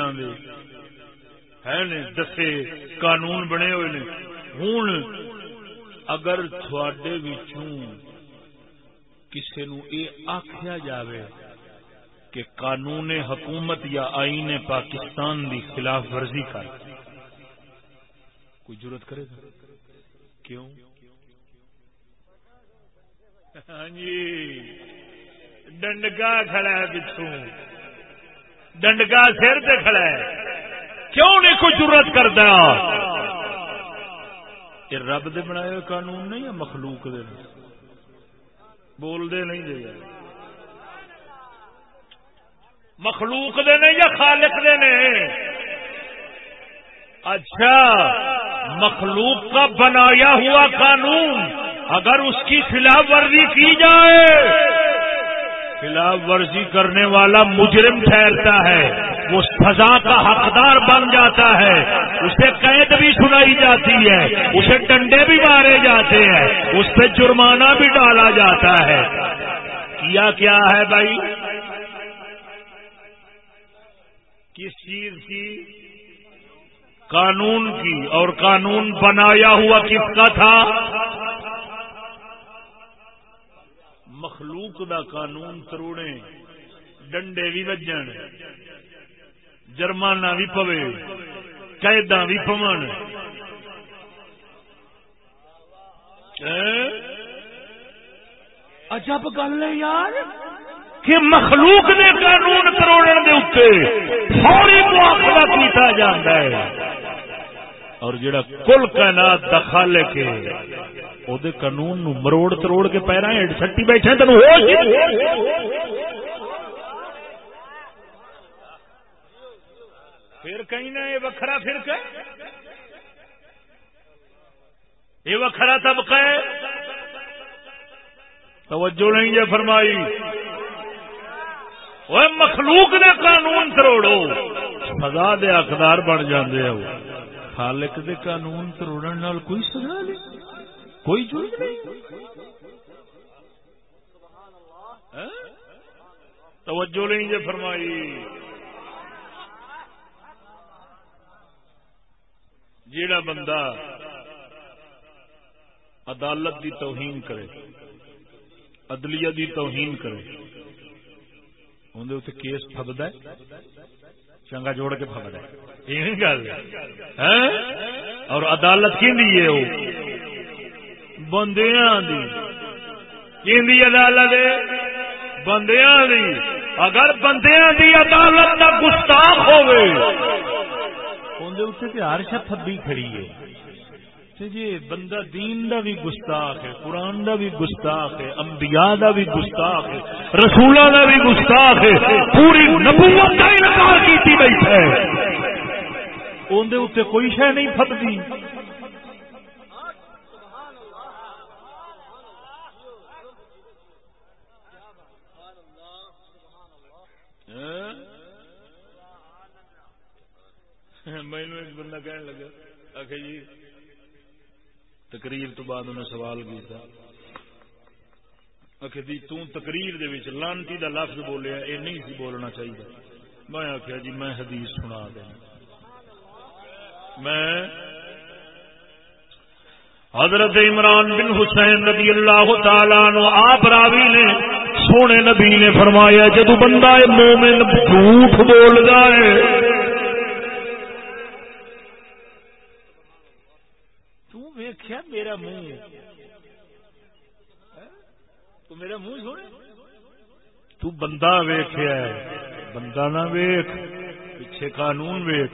دسے قانون بنے ہوئے ہوں اگر تھوڑے کسی نو یہ آخیا جاوے کہ قانون حکومت یا آئین پاکستان دی خلاف ورزی کر، کوئی ضرورت کرے گا؟ کیوں؟ ہاں جی ڈنڈکا کھڑا ہے پچھوں۔ ڈنڈکا سر پہ کھڑا ہے۔ کیوں نہیں کوئی ضرورت کرتا؟ یہ رب دے بنائے ہوئے قانون نہیں ہے، مخلوق دے بول دے نہیں دے۔ مخلوق دے نہیں یا خالق دے نے؟ اچھا۔ مخلوق کا بنایا ہوا قانون اگر اس کی خلاف ورزی کی جائے، خلاف ورزی کرنے والا مجرم ٹھہرتا ہے، وہ سزا کا حقدار بن جاتا ہے، اسے قید بھی سنائی جاتی ہے، اسے ڈنڈے بھی مارے جاتے ہیں، اس پہ جرمانہ بھی ڈالا جاتا ہے۔ کیا کیا ہے بھائی؟ کس چیز کی؟ قانون کی اور قانون بنایا ہوا کس کا تھا؟ مخلوق دا قانون تروڑے، ڈنڈے بھی بجن جرمانہ بھی پوے قیدا بھی پون عجب گل ہے یار کہ مخلوق نے قانون کروڑ دے اتنے فوری مواخلہ کیتا جاتا ہے۔ اور جڑا کل کائنات دا خالق ہے او دے قانون نو مروڑ تروڑ کے پیرا ہیڈ سٹی بیٹھے تینوں ہوش پھر کہیں نہ یہ وکھرا فرقہ یہ وکھرا طبقہ ہے۔ توجہ نہیں یہ فرمائی۔ وہ مخلوق نے قانون تروڑو۔ سزا دے حقدار بن جاندے ہو۔ خالق دے قانون تروڑن نال کوئی سزا نہیں، کوئی جرم نہیں۔ توجہ نہیں یہ فرمائی۔ جیڑا بندہ عدالت دی توہین کرے، عدلیہ دی توہین کرے اندر اتنے کیس پبد ہے۔ چنگا جوڑ کے پبد ہے گل۔ ہاں؟ اور عدالت کی ہے وہ؟ بندیاں دی۔ کی عدالت بندیاں دی۔ اگر بندیاں دی عدالت کا گستاخ ہوئے اندر اتنے ہر شا تھبی کھڑی ہے۔ تے جی بندہ دین دا بھی گستاخ ہے، قرآن دا بھی گستاخ ہے، انبیاء دا بھی گستاخ ہے، رسولہ دا بھی گستاخ ہے، پوری نبوت کا انکار کیتی بیٹھا ہے۔ اندر اتنے کوئی شہ نہیں پھٹتی۔ ہاں؟ مینو ایک بندہ کہنے لگا آخ جی تقریر تو بعد انہیں سوال کیا آخر جی تقریر دے وچ لانتی دا لفظ بولیا یہ نہیں سی بولنا چاہیے۔ میں آخیا جی میں حدیث سنا دیا۔ میں حضرت عمران بن حسین رضی اللہ تعالی نو آپ راوی نے سونے نبی نے فرمایا، جدو بندہ مومن جھوٹ بول ہے ویخیا میرا منہ۔ تو میرا منہ سونے۔ تو بندہ ویخیا بندہ نہ ویخ پیچھے قانون ویخ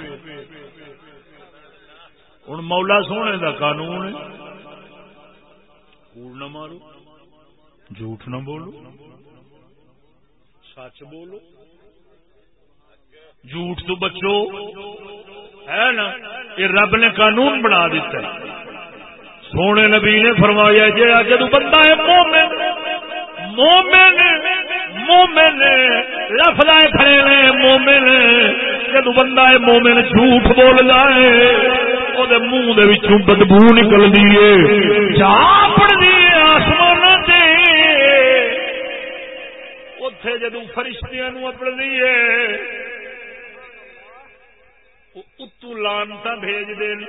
ہوں مولا سونے دا قانون کوڑ نہ مارو۔ جھوٹ نہ بولو۔ سچ بولو۔ جھوٹ تو بچو۔ ہے نا؟ یہ رب نے قانون بنا دیتا ہے۔ سونے نبی نے فرمایا جی جدو بندہ ہے مومن مومن مومن، لفظ کھڑے نے، مومن، جدو بندہ ہے مومن، جھوٹ بول جائے وہ منہ بدبو نکلتی ہے چاپڑی آسمان سے اتے جدو فرشتیاں اپنی ہے اتو لانتا بھیج دین۔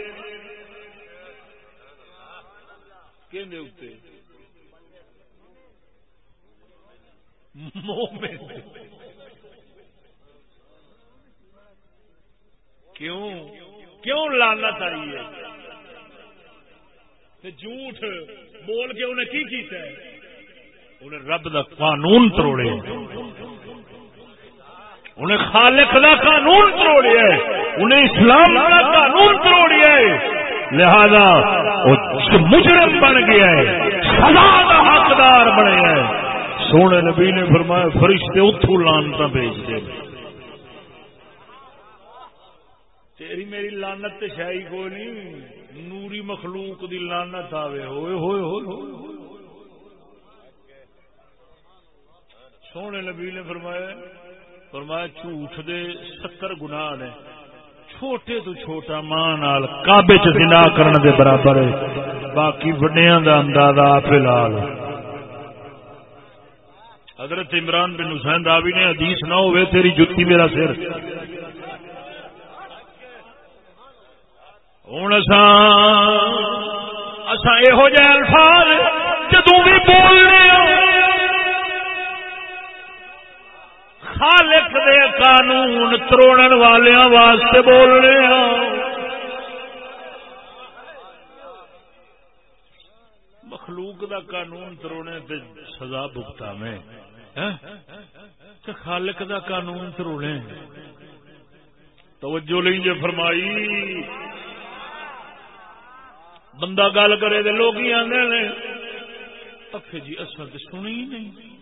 کیوں؟ کیوں لانا چاہیے جھوٹ بول کے انہیں کی کیتا ہے؟ انہیں رب دا قانون تروڑے انہیں خالق دا قانون تروڑیا انہیں اسلام دا قانون تروڑیا لہذا مجرم بن گیا ہے، سزا کا حقدار بنے ہے۔ سونے نبی نے فرمایا، فرشتے اتو لانتا بیچ دے۔ تیری میری لانت شاہی کو نہیں، نوری مخلوق دی لانت آوے۔ ہوئے ہوئے ہوئے ہوئے۔ سونے نبی نے فرمایا فرمایا جھوٹ دے ستر گناہ نے۔ چھوٹے تو چھوٹا ماں نال کابے چ زنا کرن دے برابر ہے۔ باقی وڈیاں دا اندازہ آپ لال حضرت عمران بن حسین راوی نے حدیث نہ ہوئے، تیری جتی میرا سر۔ ہوں اساں یہو جہ الفاظ جدوں بھی بولنے خالق دے قانون تروڑن والیاں واسطے بولنے مخلوق دا قانون تروڑے تے سزا بھگتا میں ہاں؟ خالق دا قانون تروڑے توجہ لیں جے فرمائی۔ بندہ گل کرے تے لوگ ہی آندے جی اصل تو سنی نہیں۔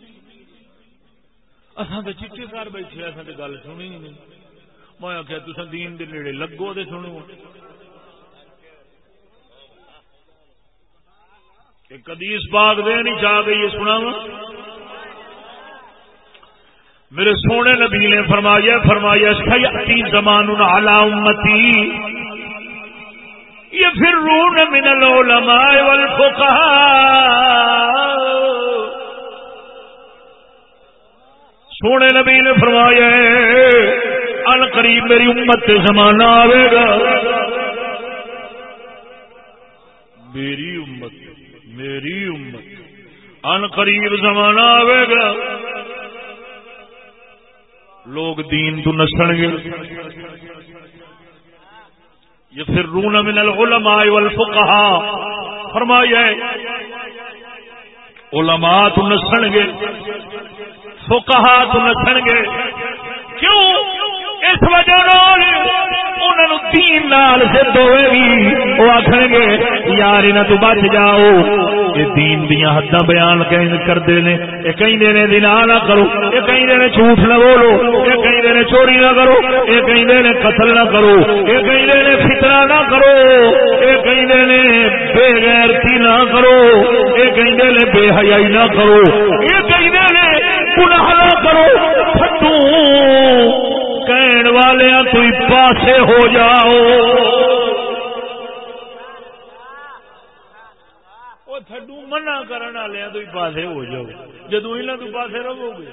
اصل تو چیٹے کر بیٹھے اصل تو گل سنی نہیں۔ میں آخیا تصا دین دے نیڑے لگو تو سنو۔ کدیس باغ دے نہیں چاہ گئی سنا میرے سونے نبی نے فرمایا فرمایا، سیاتی زمان علی امتی۔ یہ پھر رون من العلماء والفقہاء۔ سونے نبی نے فرمایا ان قریب میری امت سے زمانہ آئے گا۔ میری امت میری امت ان قریب زمانہ آئے گا۔ لوگ دین تو نسن گے۔ یہ پھر رون من العلماء والفقہاء فرمایا علماء تو نسن گے۔ فقہاء تو نسن گے۔ کیوں؟ اس وجہ انہوں دین نال ہوئے گی وہ آخر گے، یار تو بچ جاؤ۔ یہ دین دیا حداں بیان کرتے ہیں یہ کہیں دے نہ کرو۔ یہ کہیں دے جھوٹ نہ بولو۔ یہ کہیں دے چوری نہ کرو۔ یہ کہیں دے قتل نہ کرو۔ یہ کہیں دے فتنہ نہ کرو۔ یہ کہیں دے بے غیرتی نہ کرو۔ یہ کہیں دے بے حیائی نہ کرو۔ یہ گناہ نہ کرو۔ پھٹو کہن والے کوئی پاسے ہو جاؤ۔ تھڈو منع کرنے والے تو پاسے ہو جاؤ۔ جدو یہاں تو پاسے رہو گے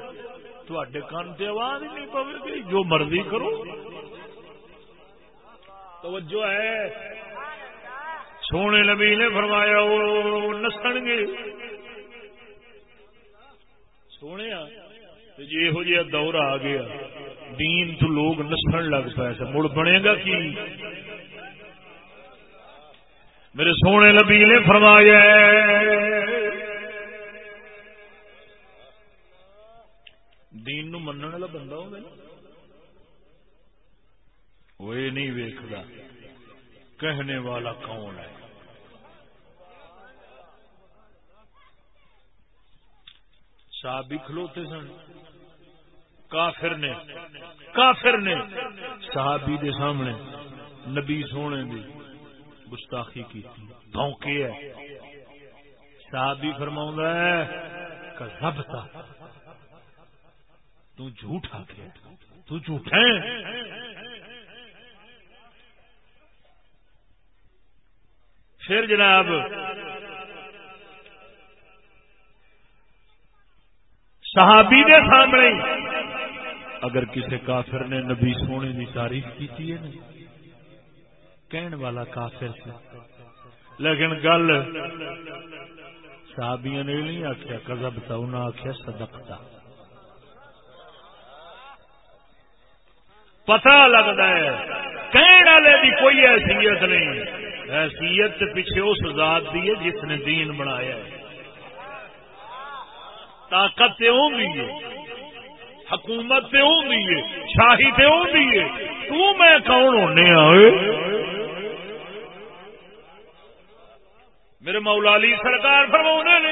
تے کن سے آواز ہی نہیں پوے گی۔ جو مرضی کرو۔ توجہ ہے۔ سونے نبی نے فرمایا وہ نسن گے۔ سونے جی یہو جہا دور آ گیا، دین تو لوگ نسن لگ پائے مڑ بنے گا کی؟ میرے سونے نبی نے فرمایا دین نو منن والا بندہ ہو وہ یہ نہیں ویکھدا، کہنے والا کون ہے؟ صاحب بھی کھلوتے سن۔ کافر نے کافر نے صحابی دے سامنے نبی سونے دی گستاخی کی دھوکے ہے۔ صحابی فرما ہے، کذب تھا تو جھوٹ آ گیا تو جھوٹ ہے۔ پھر جناب صحابی دے سامنے۔ اگر کسی کافر نے نبی سونے کی تعریف کی ہے نا کہن والا کافر سے لیکن گل صحابیاں نے نہیں آخیا کزب تھا انہیں آخیا صدقتا پتا لگتا ہے کہنے والے کی کوئی حیثیت نہیں۔ حیثیت پیچھے اس ذات دی ہے جس نے دین بنایا ہے۔ طاقت تے ہوں ہے، حکومت تے ہوں ہے، شاہی تے ہوں ہے۔ تو میں کون ہونے آئے میرے مولا علی سرکار فرما نے،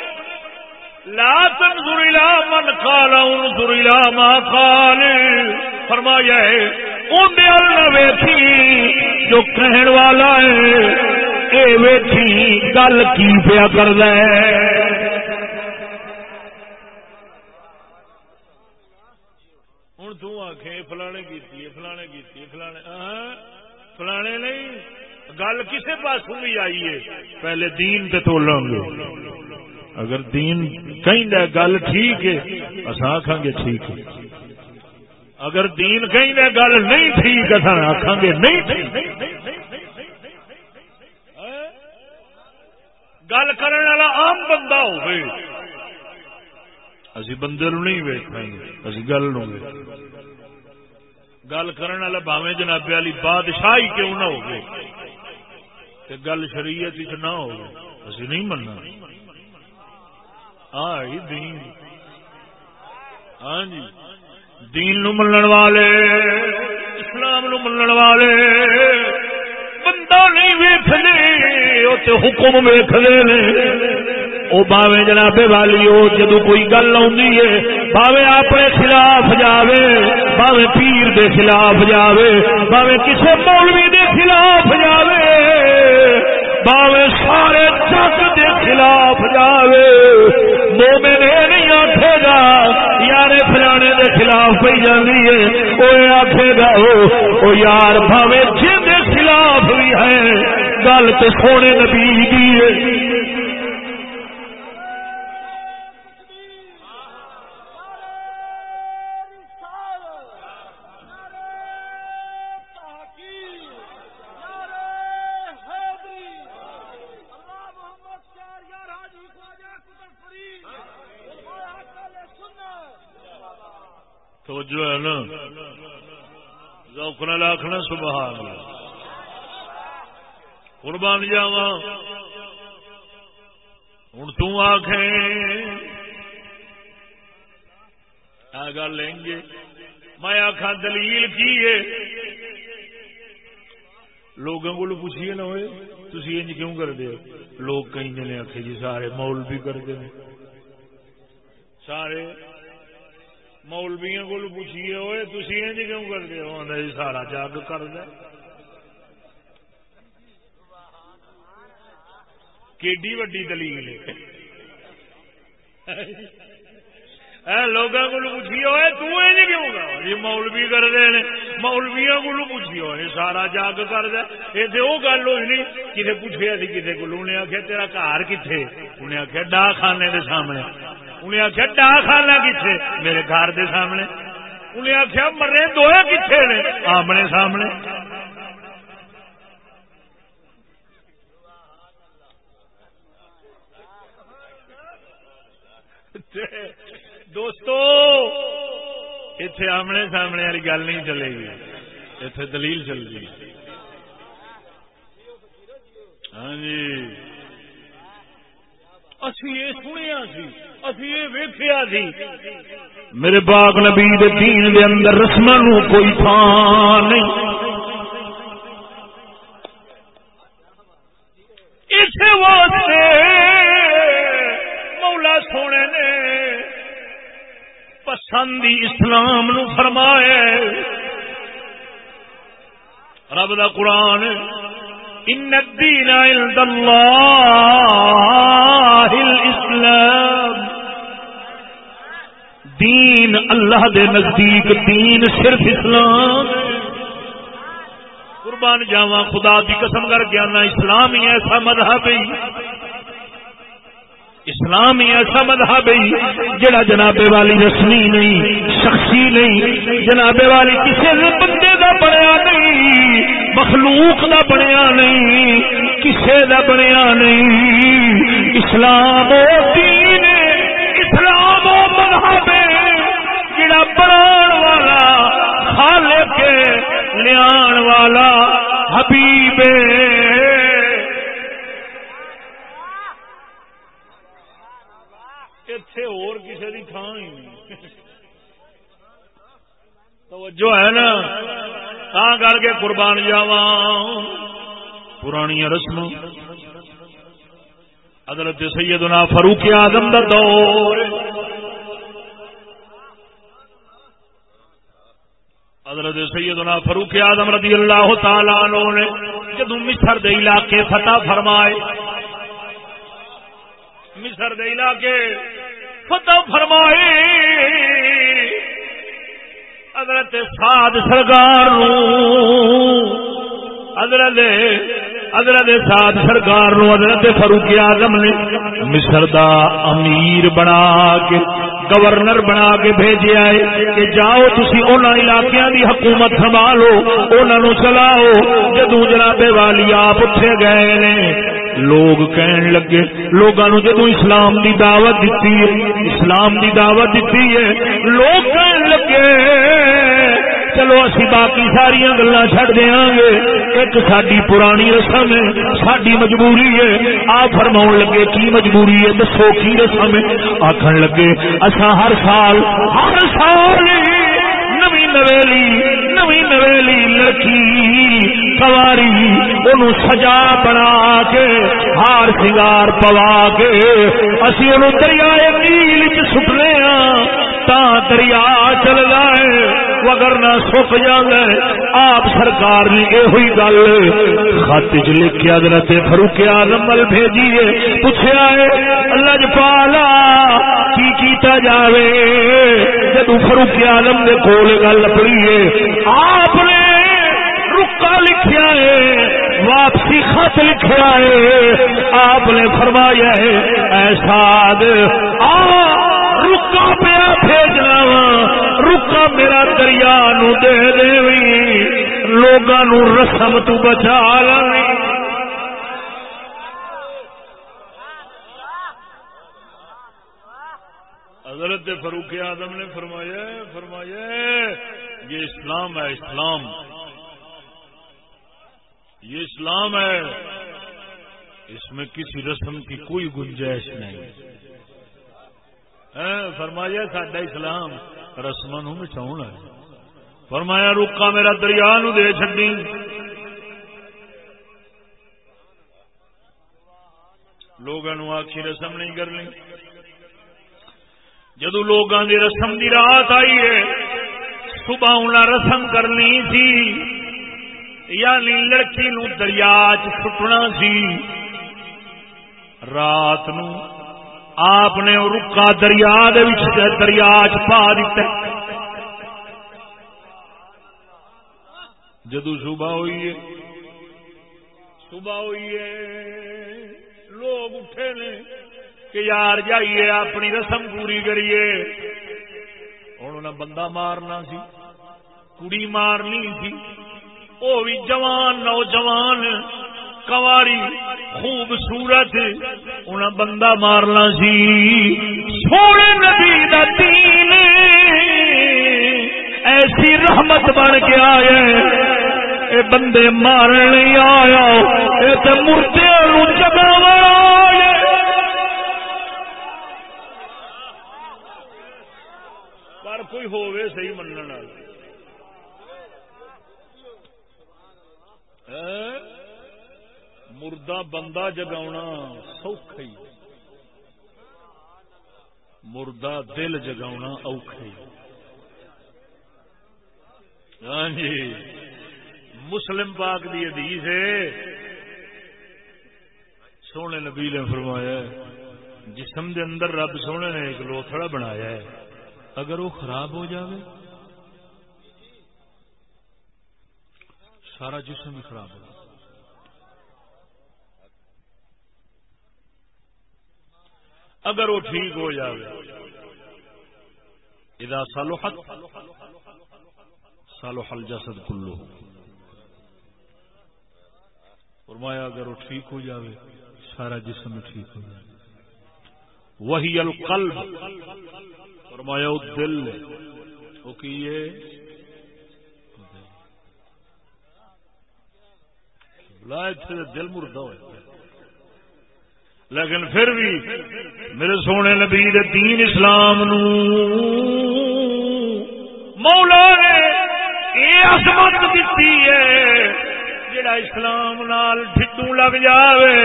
لا تنظر الى من قال انظر الى ما قال۔ فرمایا ہے، اون دے نہ ویکھی جو کہن والا ہے، اے ویکھی گل کی پیا کردا ہے؟ ہن تو آکھے فلانے کیتی ہے، فلانے کیتی ہے، فلانے فلانے نہیں، گل کسی پاس بھی آئی ہے۔ پہلے دین تے تولوں گے۔ اگر دین کہیں گل ٹھیک ہے اصا آخان گے ٹھیک ہے۔ اگر دین کہیں گل نہیں ٹھیک اصا آخان گے نہیں گل کرنے والا عام بندہ ہوئے۔ اسی بندے نو نہیں ویکھیں گے اسی گل نو گل کرنے والا باویں جناب والی بادشاہی کیوں نہ ہوگی گل شریعت نہ ہو اسی نہیں مننا۔ آئی دین۔ ہاں جی۔ دین نو ملن والے، اسلام نو ملن والے، بندہ نہیں ویخ حکم ویخ وہ باوے جناب والی ہو، جدو کوئی گل ہے، باوے اپنے خلاف جاوے، باوے پیر دے خلاف جاوے، باوے کسی مولوی دے خلاف جاوے، باوے سارے جگ دے خلاف جاوے۔ مومن یہ نہیں آخے گا، یار فلانے دے خلاف پی جاتی ہے وہ آخے گا وہ یار باوے جن دے خلاف بھی ہے، گل تو سونے نبی کی ہے۔ تو جو ہے نا؟ ذوقنا لاکھنا سبحان اللہ۔ قربان جاوا ہوں تخ گل لیں گے۔ میں آخا دلیل کی ہے؟ لوگوں کو پوچھیے نہ ہوئے تھی انج کیوں کرتے ہو لوگ کئی جنے آخے جی سارے مول بھی کرتے ہیں سارے مولویا کو پوچھیے ہوئے تھی انج کیوں کرتے ہو؟ جی سارا جگ کر دے۔ کیڈی وڈی دلیل لوگوں کو پوچھیے ہوئے تج کیوں گا جی مولوی کرتے ہیں مولویا کو پوچھیے ہوئے سارا جگ کر دے۔ یہ وہ گل ہوئی نہیں کسی پوچھے سی کسی کو انہیں آخیا تیرا گھر کتنے انہیں آخیا ڈا خانے کے سامنے۔ انہیں آخیا ڈا خانا کتنے میرے گھر کے سامنے۔ انہیں آخیا مرے دو کتنے نے؟ آمنے سامنے۔ دوستو اتے آمنے سامنے والی گل نہیں چلے گی۔ اتے دلیل چل گئی۔ ہاں جی۔ اسی یہ سنیا سی اسی یہ ویخیا سی۔ میرے باغ نبی دے دین دے اندر رسم کوئی تھان نہیں۔ اس واسطے مولا سونے نے پسند اسلام نو فرمایا رب دا قرآن ان الدين عند الله الاسلام دین اللہ دے نزدیک، دین صرف اسلام قربان جاواں، خدا دی قسم کر گیا آنا، اسلام ہی ایسا مذہب ہی اسلام ہی ایسا مذہب ہی جڑا جناب والی رسمی نہیں، شخصی نہیں۔ جناب والی کسی بندے کا بنیا نہیں، مخلوق دا بنیا نہیں کسے دا بنیا نہیں۔ اسلام و دین، اسلام و مذہب جڑا بنان والا، خالق لیان والا، حبیب اتے اور کسی کی تھان ہی نہیں توجہ ہے نا کر کے قربان جاوا پرانی رسم حضرت سیدنا فاروق آدم دا دور۔ حضرت سیدنا فاروق آدم رضی اللہ تعالی عنہ نے جدو مصر دے علاقے فتح فرمائے، مصر دے علاقے فتح فرمائے۔ حضرت ساد سرکار حضرت حضرت ساد سرکار حضرت فاروق آزم نے مصر دا امیر بنا کے، گورنر بنا کے بھیجے آئے کہ جاؤ تھی ان علاقوں دی حکومت سنبھالو انہوں چلاؤ جدو جناب والی آپ اٹھے گئے نے لوگ کہن لگے لوگوں جدو اسلام دی دعوت دیتی ہے، اسلام دی دعوت دیتی ہے، لوگ کہن لگے، چلو اسی باقی ساری گلا چڈ دیا گے، ایک ساری پرانی رسم ہے ساری مجبوری ہے، آ فرما لگے، کی مجبوری ہے؟ دسو کی رسم ہے؟ آخر لگے اصا ہر سال ہر سال نوی نویلی، نوی نویلی لڑکی سواری ان سجا بنا کے، ہار سنگار پوا کے۔ اسی ان دریائے نیل چ سٹنے ہاں تا دریا چل جائے۔ وگر نہ سک جائے آپ سرکار نے یہ ہوئی گل خط چ لکھیا، حضرت فروخ آدم بھیجیے پوچھا ہے، اللہ پالا کی کیتا جاوے؟ جدو فروخ آدم نے کول گل پڑی آپ نے رکا لکھیا ہے، واپسی خط لکھا ہے، آپ نے فرمایا ہے ایسا آ رکا پیا بھیجنا وا رکا میرا دریا نو دے دے لوگاں نو رسم تو بچا لیں حضرت فروخ آدم نے فرمایا فرمایا یہ اسلام ہے، اسلام. یہ اسلام ہے، اس میں کسی رسم کی کوئی گنجائش نہیں۔ ہاں، فرمایا سڈا اسلام رسم مچاؤ ہے فرمایا روکا میرا دریا نو دے چڈی لوگوں آخی رسم نہیں کرنی۔ جدو لوگوں کی رسم کی رات آئی ہے، صبح انہیں رسم کرنی تھی یعنی لڑکی نو دریا چٹنا سی۔ رات نو آپ نے رکا دریا دریا چ پا دیتا جدو صبح ہوئی ہے، صبح ہوئی ہے، لوگ اٹھے نے کہ یار جائیے، اپنی رسم پوری کریے۔ ہوں بندہ مارنا سی، کڑی مارنی سی۔ وہ بھی جوان نوجوان کواری خوبصورت انہیں بندہ مارنا سی۔ سونے نبی دا دین، ایسی رحمت بن کے آئے۔ اے بندے مارن آیا یہ تو مردے جگہ پر کوئی ہوئے صحیح منع مردہ بندہ جگا سوکھ مردہ دل جگا اوکھ ہاں جی مسلم پاک دی حدیث ہے۔ سونے نبی نے فرمایا جسم دے اندر رب سونے نے ایک لوتھڑا بنایا ہے۔ اگر وہ خراب ہو جاوے، سارا جسم بھی خراب ہو اگر وہ ٹھیک ہو جائے ادا سالو سالو حل جسد کلو فرمایا اگر وہ ٹھیک ہو جائے سارا جسم ٹھیک ہو جائے وہی القلب۔ فرمایا وہ دل، وہ کیے دل مردہ ہوئے۔ لیکن پھر بھی میرے سونے نبی دین اسلام نو مولا نے یہ عظمت دیتی ہے جڑا اسلام نال ڈھڈو لگ جاوے،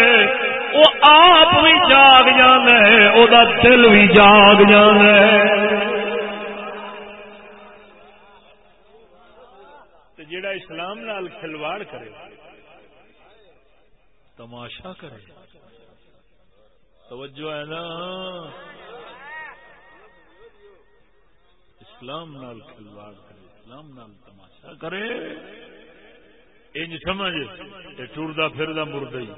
وہ آپ بھی جاگ جانا ہے وہ دل بھی جاگ جانا ہے جڑا اسلام نال کھلواڑ کرے، تماشا کرے۔ توجہ ہے نا؟ اسلام نال کھلواڑ کرے، اسلام نال تماشا کرے۔ انج سمجھ یہ ٹوردا پھردا مردہ ہی۔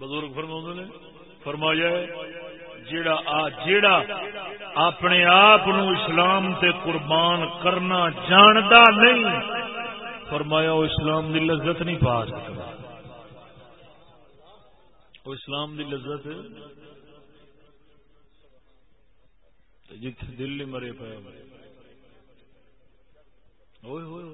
بزرگ فرما نے، فرمایا جیڑا آ، جیڑا اپنے آپ اسلام تے قربان کرنا جاندا نہیں، فرمایا وہ اسلام دی لذت نہیں پا سکتا۔ وہ اسلام دی لذت جتھے دل نہیں مرے پایا ہوئے ہوئے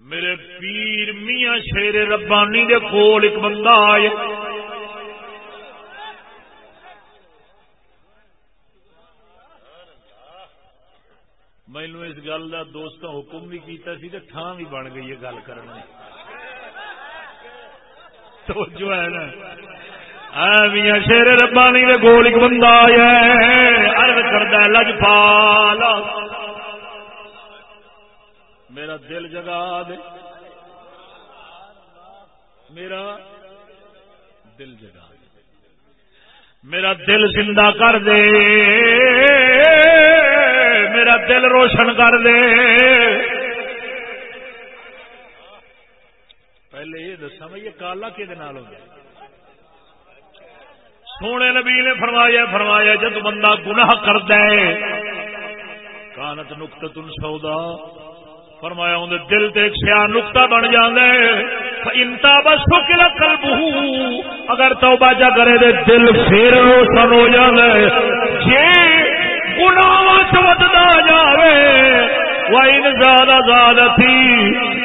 میرے پیر میاں شیر ربانی دے کول ایک بندہ آئے۔ مینو اس گل کا دوست حکم بھی کیتا سی تھان بھی بن گئی ہے گل کرنے تو جو ہے نا۔ میاں شیر ربانی دے گول ایک بندہ آیا ارد کرتا لجپال میرا دل جگا دے۔ میرا دل جگا دے۔ میرا دل زندہ کر دے۔ میرا دل روشن کر دے۔ پہلے یہ دسا میں یہ کالا کہ ہو گیا سونے نبی نے فرمایا فرمایا، جب بندہ گناہ کر دے کانت نقط تن سودا فرمایا اندر دل تے سیا نقطہ بن جاندے انتا بس کل بہو اگر توبہ جا کرے دے دل پھر روشن ہو جاندے جی گناہ چودتا جاوے وائن زیادہ زیادہ تھی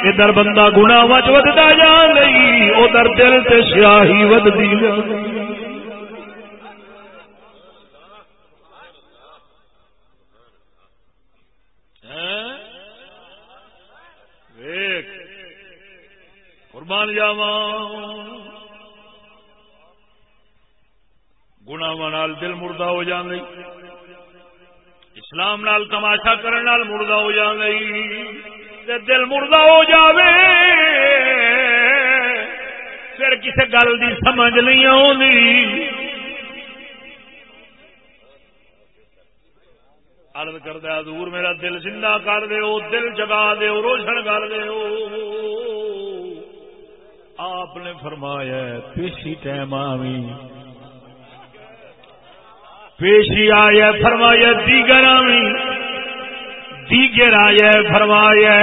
ادھر بندہ گناہ چودتا جا نہیں، ادھر دل تے سیاہی ودتی قربان جاوا گنا دل مردہ ہو جان گئی اسلام نال تماشا کرنے نال مردہ ہو جان گئی دل مردہ ہو جاوے۔ پھر کسی گل کی سمجھ نہیں آئی ارد کردہ دور میرا دل زندہ کر دے دل جگا دے روشن کر دے آپ نے فرمایا پیشی ٹائم آوی پیشی آیا فرمایا دیگر آوی دیگر آیا فرمایا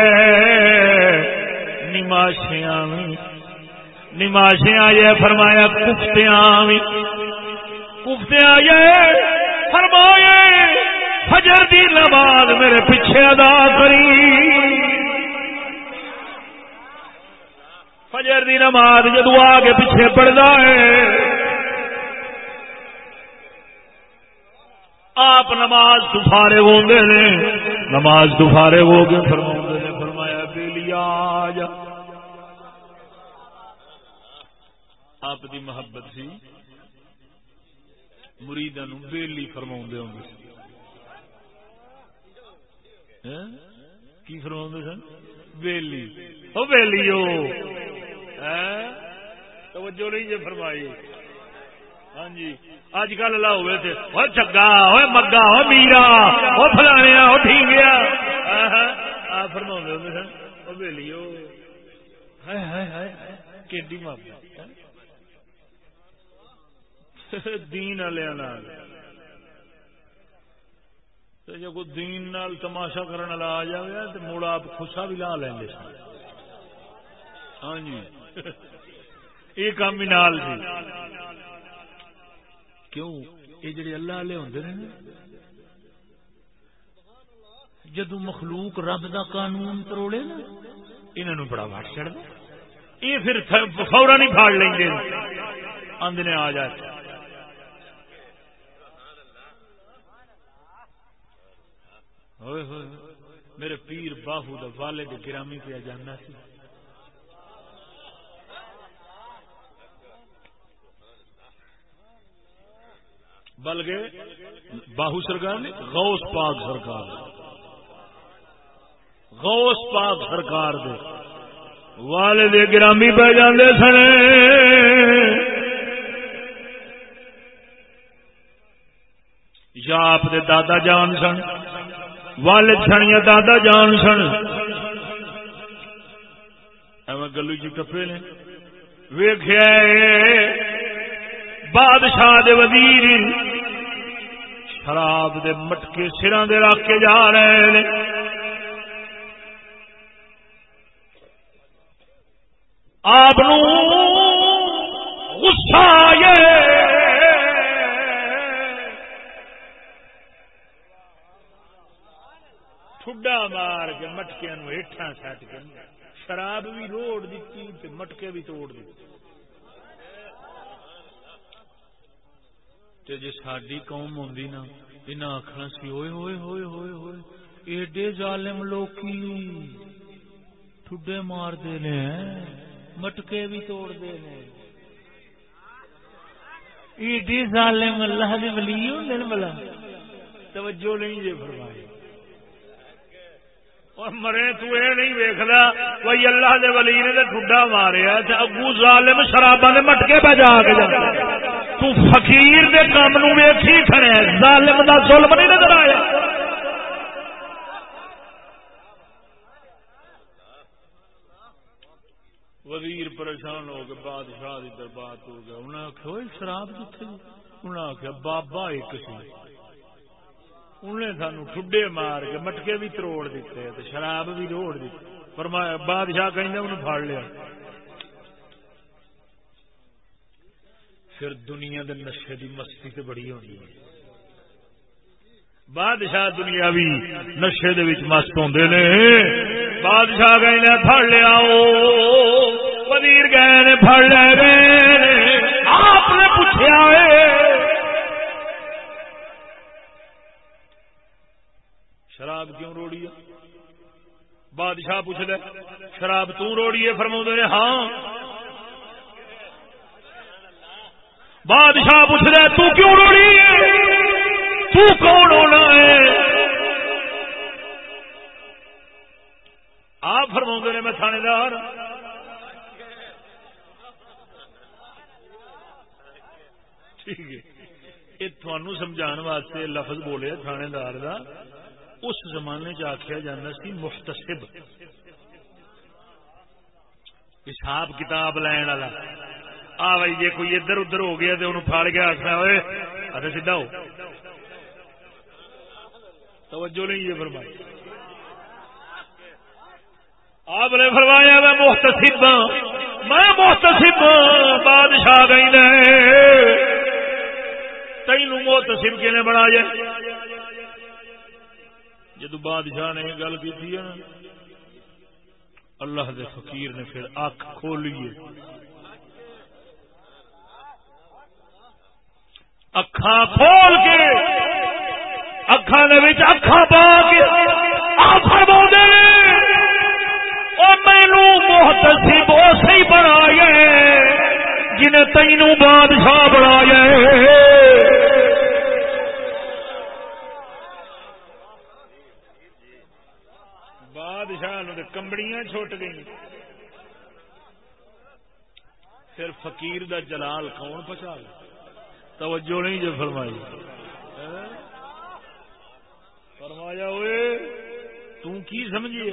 نماشے آوی نماشے آیا فرمایا کفتے آوی کفتے آیا فرمایا فجر دی نماز میرے پیچھے ادا کری۔ فجر دی نماز جدو آ کے پیچھے پڑتا ہے آپ نماز دفارے ہوتے نے۔ نماز دفارے ہو کے فرما نے فرمایا بیلیا جا آپ دی محبت سی۔ مریدان بیلی فرما ہوں ہاں؟ کی فرما سن؟ بیلی۔ وہ بیلی ہاں؟ توجہ نہیں جی فرمائی جی۔ اج کل لا ہوئے تھے۔ وہ چگا وہ مگا وہ میرا وہ فلانے وہ ٹھیک گیا فرما سن۔ وہ بہلی کہ ماپا دین والے جب کوئی دین نال تماشا کرنے والا آ جائے تو مڑ آپ خوشا بھی لا لیں گے ہاں جی۔ یہ کام نال جی۔ کیوں؟ یہ جڑے اللہ والے ہوں جدو مخلوق رب دا قانون تروڑے نا انہوں بڑا وٹ چڑھ یہ پھر فوراً نہیں پھاڑ لیں گے آدھے آ جاتے ہوئے ہوئے، میرے پیر باہو دا والد گرامی پہ جانا سی۔ بل گئے باہو سرکار نے غوث پاک سرکار۔ غوث پاک سرکار دے۔ والد گرامی پہ جانے سن۔ یا آپ دے دادا جان سن، والد سن یا دادا جان سن۔ ایویں گلو جی ٹپے نے۔ ویخیا بادشاہ دے وزیر۔ شراب دے مٹکے سراں دے رکھ کے جا رہے نے۔ آپ غصہ آئے۔ ٹھڈا مار کے مٹکیاں ہیٹھاں سٹ کے شراب بھی روڑ دیتی مٹکے بھی توڑ دیتے۔ جی ساری قوم ہوندی نا انہیں آخنا سی ہوئے ہوئے ہوئے ہوئے ہوئے ایڈے ظالم لوکی ٹھڈے مار دے نے مٹکے بھی توڑ دے نے ایڈی ظالم اللہ دے ولی ہوندے نے بلا توجہ نہیں جے فرمائے اور مرے تو اے نہیں ویکھدا کوئی اللہ دے ولی نے تے ٹھڈا ماریا تے ابو ظالم شراباں دے مٹکے پہ جا کے جاندا تو فقیر دے کام نو ویکھی کھڑے ظالم دا ظلم نہیں نظر آیا۔ وزیر پریشان ہو کے بادشاہ دی دربار ہو گیا۔ انہیں آخیا شراب کتنے انہیں آخیا بابا ایک سی۔ انہیں سانو ٹھڈے مار کے مٹکے بھی تروڑ دیتے شراب بھی روڑ دیتے فرمایا، بادشاہ کہیں انہوں پھاڑ لیا۔ پھر دنیا دے نشے دی مستی تے بڑی ہونی ہے۔ بادشاہ دنیا بھی نشے دے وچ مست ہوندے نے۔ بادشاہ کہیں پھڑ لیا وزیر گئے نے پھڑ لے گئے آپ نے پوچھا شراب کیوں روڑی ہے؟ بادشاہ پوچھ لے، شراب تو روڑی ہے؟ فرما نے ہاں۔ بادشاہ پوچھ لے تو کیوں روڑی ہے؟ تو کون ہونا ہے؟ آپ فرما نے میں تھانے دار ہاں۔ ٹھیک ہے۔ یہ تھانوں سمجھا واسطے لفظ بولے تھانے دار کا اس زمانے چ آخیا جانا سی محتسب۔ حساب کتاب لین والا۔ آ بھائی جی کوئی ادھر ادھر ہو گیا تو انہوں پھاڑ گیا آخر ہوئے اچھا سیدھا ہو۔ توجہ نہیں یہ فرمائی۔ آپ نے فرمایا، میں محتسب ہاں۔ میں محتسب ہاں، بادشاہ گئی تینوں محتسب کنے بنایا۔ جدو بادشاہ نے گل کی اللہ دے فقیر نے پھر اکھ کھولیے اکھا کھول کے اکھا اکھا پا کے مینو محتسب اسی بنایا جنہیں تینوں بادشاہ بنایا کمبڑیاں چھوٹ گئی پھر فقیر دا جلال کون پچا توجہ نہیں جو فرمائی۔ فرمایا ہوئے تم کی سمجھیے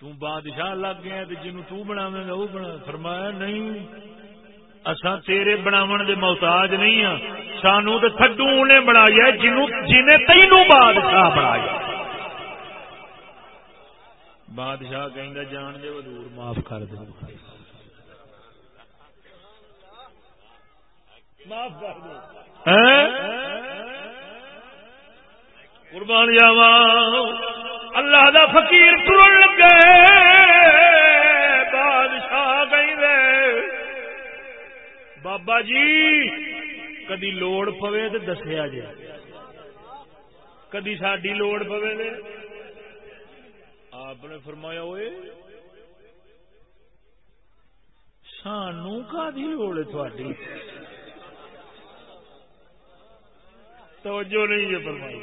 تم بادشاہ لگ گیا جنوں تو بنا گا وہ بنا۔ فرمایا، نہیں اسا تیرے بناو دے محتاج نہیں ہاں۔ سانو تو تھڈو انہیں بنایا جنوں جنہیں تینوں بادشاہ بنایا۔ بادشاہ کہیں گا جان دے ودور معاف کر دے معاف کر دے قربان جاوا اللہ دا فقیر ترن لگے۔ بادشاہ کہیں بابا جی کدی لوڑ پوے تو دسیا جی کدی ساری لوڑ پوے دے آپ نے فرمایا ہوئے سانو کا لوڑ تھوڑی توجہ نہیں ہے فرمائی۔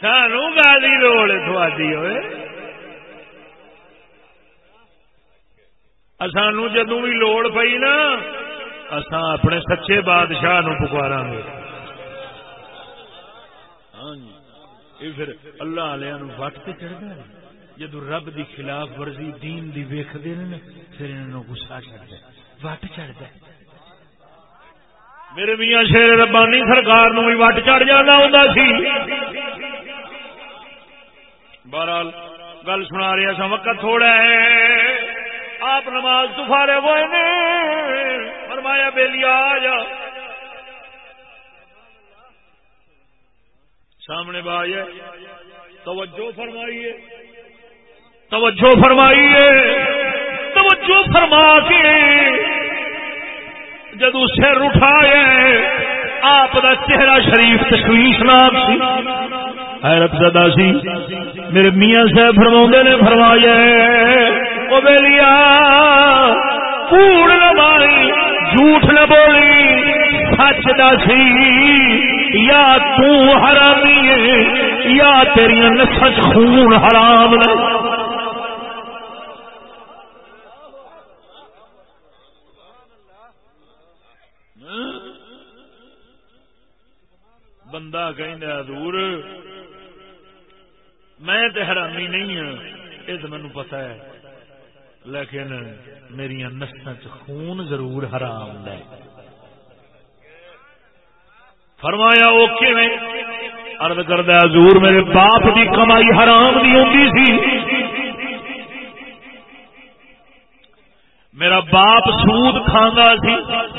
سانو کا لوڑ ہے تھوڑی ہوئے۔ سانو جدو بھی لوڑ پئی نا اسان اپنے سچے بادشاہ نو پکارا گے ہاں جی۔ پھر اللہ والیا وٹ سے چڑھتا ہے؟ جدو رب دی خلاف ورزی، دین دی ویختے ہیں پھر انہوں گسا چڑھتا ہے۔ وٹ چڑھتا ہے؟ میرے میاں شیر ربانی سرکار نو بھی وٹ چڑھ جانا ہوں سی۔ بہرحال گل سنا رہا سا وقت تھوڑا ہے۔ آپ نماز تو فارے ہوئے نے۔ فرمایا، بیلی، آ جا۔ سامنے باج ہے، توجہ فرمائیے۔ توجہ فرمائیے۔ توجہ فرما کے جدو سر اٹھائے آپ کا چہرہ شریف تشویشناک سی۔ حیرت زدہ سی۔ میرے میاں صاحب فرما نے فرمایا وہ بےلیا کوڑ نہ ماری، جھوٹ نہ بولی۔ سچ دسی، یا ترامی ہے، یا تیری نسچ خون حرام نے۔ بندہ کہ دور میں تو حرامی نہیں ہوں یہ تو مینو پتا ہے۔ لیکن میری نسل خون ضرور حرام ہے۔ فرمایا اوکے میں ارد کردہ حضور، میرے باپ کی کمائی حرام نہیں ہوتی سی۔ میرا باپ سود کھانا سی۔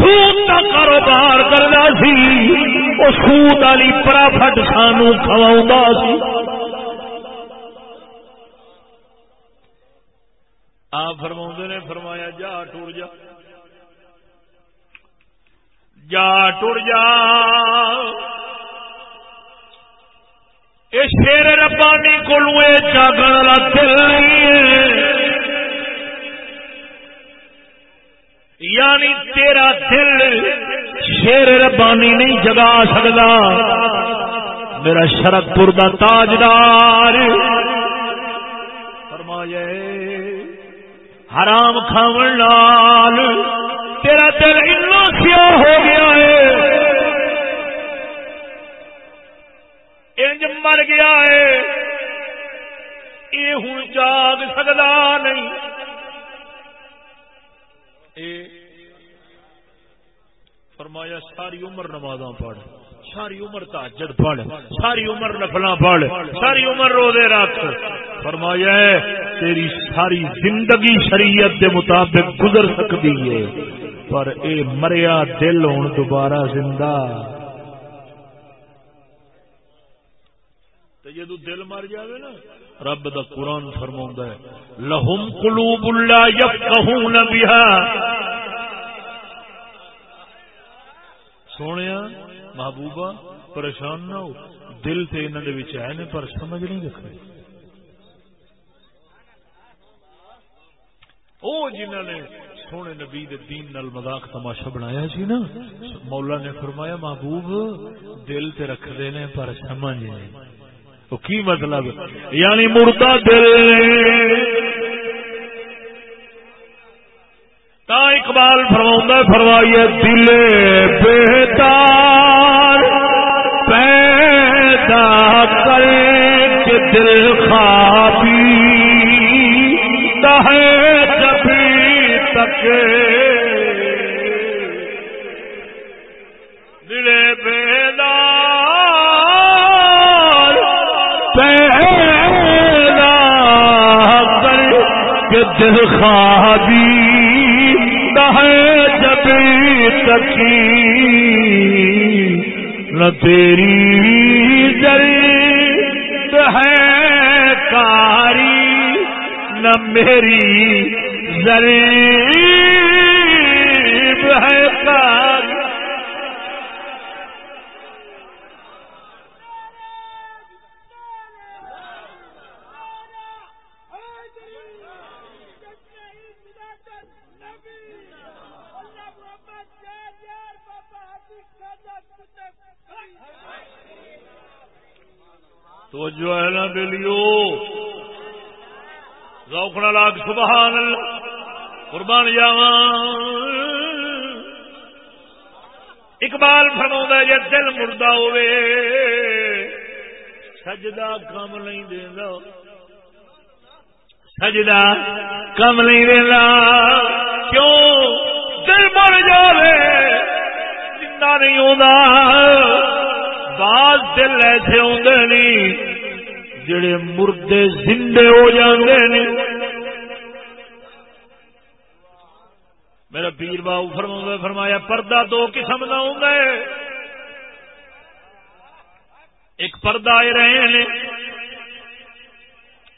سود کا کاروبار کرنا سی وہ سود والی پرافٹ سانو کھوا سی۔ آپ فرما نے، فرمایا، جا ٹور جا۔ جا ٹر جا۔ یہ شیر ربانی کو چاگن والا دل نہیں۔ یعنی تیرا دل شیر ربانی نہیں جگا سکتا۔ میرا شرد پور کا تاجدار۔ فرمایا حرام کھاون تیرا دل اتنا سیاہ ہو گیا ہے۔ انج مر گیا ہے۔ یہ ہوں جاگ سکتا نہیں۔ فرمایا، ساری عمر نماز پڑھ، ساری عمر تاجر پڑھ، ساری عمر نفل پڑھ، ساری عمر رو دے رکھ۔ فرمایا تیری ساری زندگی شریعت دے مطابق گزر سکتی ہے، پر اے مریا دل ہوں دوبارہ زندہ۔ جدو دل مر جائے نا، رب دا قرآن فرما ہے، لہم قلوب اللہ یفقہون بها سونے محبوبہ، پریشان نہ ہو۔ دل تے انہوں دے آئے نے، پر سمجھ نہیں رکھنے او جنہوں نے سونے نبی دے دین نال مذاق تماشا بنایا سی نا، مولا نے فرمایا، محبوب، دل تے رکھ دینے پر سمجھ نہیں۔ تو کی مطلب؟ یعنی مردہ دل تا اقبال فرما فرمائیے، دل بہتار پیدا کرے دل دل خادی ہے جب تکی، نہ تیری جری ہے کاری، نہ میری ذریب ہے کاری۔ تو جو ہے نا بلیو. روکنا لاگ سبحان اللہ قربان جاوا اقبال فرما جی دل مردہ ہوے سجدہ کم نہیں دینا سجدہ کم نہیں دینا کیوں؟ دل مر جائے زندہ نہیں ہوتا بعض دل ایسے آدھے نہیں جڑے مردے زندے ہو جاندے نہیں میرا پیر باؤ فرما فرمایا، پردہ دو قسم کا ہوں ایک پردہ آئے رہے ہیں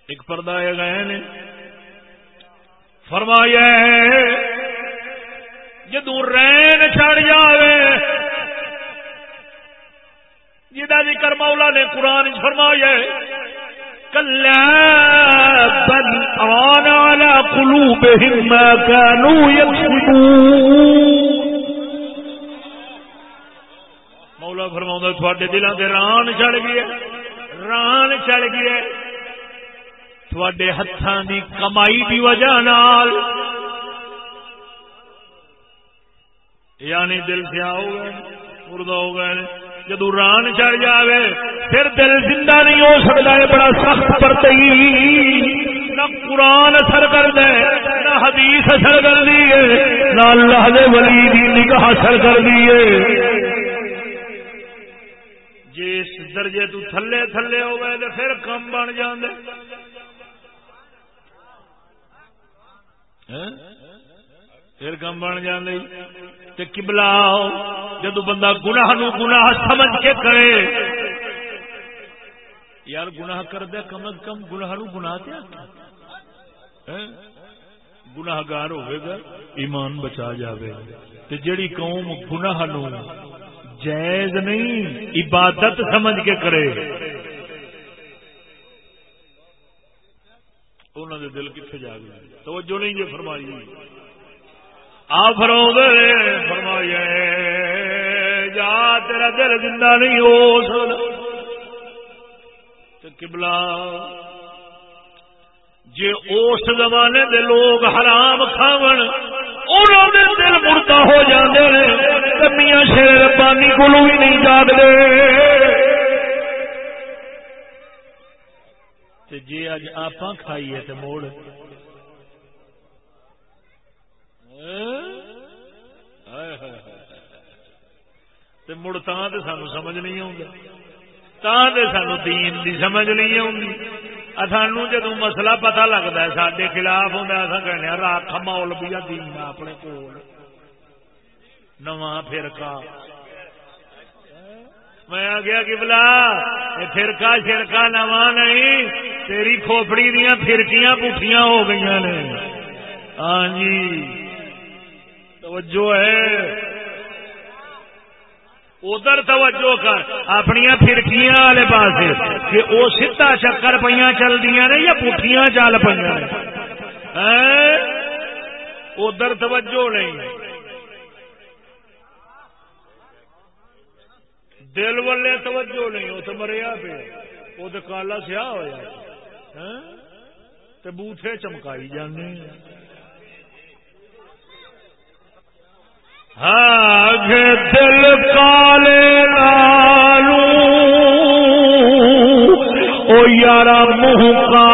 ایک پردہ آئے گئے نے۔ فرمایا جدو رین چڑھ جائے جا ذکر مولا نے قرآن فرمایا کلا بل آن على قلوبهم ما كانوا يكسبون مولا فرما تھوڑے دلوں کے ران چڑھ گیا ران چڑھ گیا تھوڑے ہاتھوں کی کمائی کی وجہ نال یعنی دل سیا ہو گئے، مردہ ہو گئے۔ جدو ران چڑھ جائے پھر دل زندہ نہیں ہو سکتا ہے بڑا سخت پر نہ قرآن اثر کر دے نہ حدیث اثر کر دیے نہ اللہ دے ولی دی نگاہ اثر کر دیے جس درجے تو تھلے تھلے ہو گئے تو پھر کم بن جاندے۔ ہاں؟ پھر کم بن جاندے۔ تے قبلہ جدو بندہ گناہ نو گناہ سمجھ کے کرے۔ یار گناہ کر دے کم از کم گناہ نو گناہ دیا ہاں؟ گناہ گار ہوئے گا، ایمان بچا جاوے۔ تے جڑی قوم گناہ نو جائز نہیں، عبادت سمجھ کے کرے۔ انہوں نے دل کتنے جا گئے؟ توجہ نہیں جی فرمائی۔ آ فرمایا جا تیرا دل زندہ نہیں ہو سکتا کبلا جی اس زمانے دے لوگ حرام کھاون انہوں دے دل مرتا ہو جاندے کمیاں شیر پانی کو بھی نہیں جاگتے جی اج آپ کھائیے تو موڑ مڑ تو سانو سمجھ نہیں آتا سانو دین دی سمجھ نہیں آ سانو جدو مسئلہ پتا لگتا ہے سڈے خلاف ہوں اصا کہنے ہاں، راک مول بھی دین اپنے کول۔ نواں فرقہ۔ میں آ گیا کہ بلا فرقہ شرکا نواں نہیں، تیری کھوپڑی دیا فرقیاں پٹھیاں ہو گئی نے۔ ہاں جی۔ توجہ ہے۔ ادھر توجہ کر۔ اپنی فرقیاں والے پاس کہ وہ سیتا چکر پہ چل دیا نے یا پٹھیاں چل پہ ادھر توجہ نہیں۔ دل والے توجہ نہیں وہ تو مریا پہ وہ تو کالا سیاہ ہوا بوٹے چمکائی جانے دل کالے لالو او یار منہ کا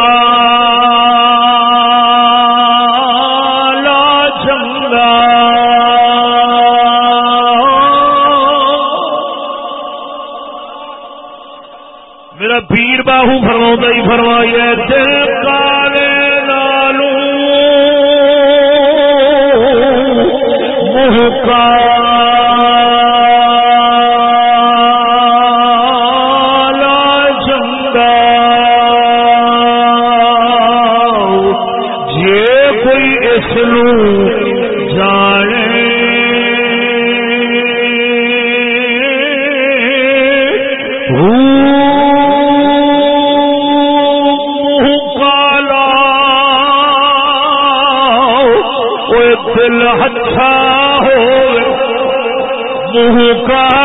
میرا پیر باہو فرما ہی فرمائی دل کالے کا کا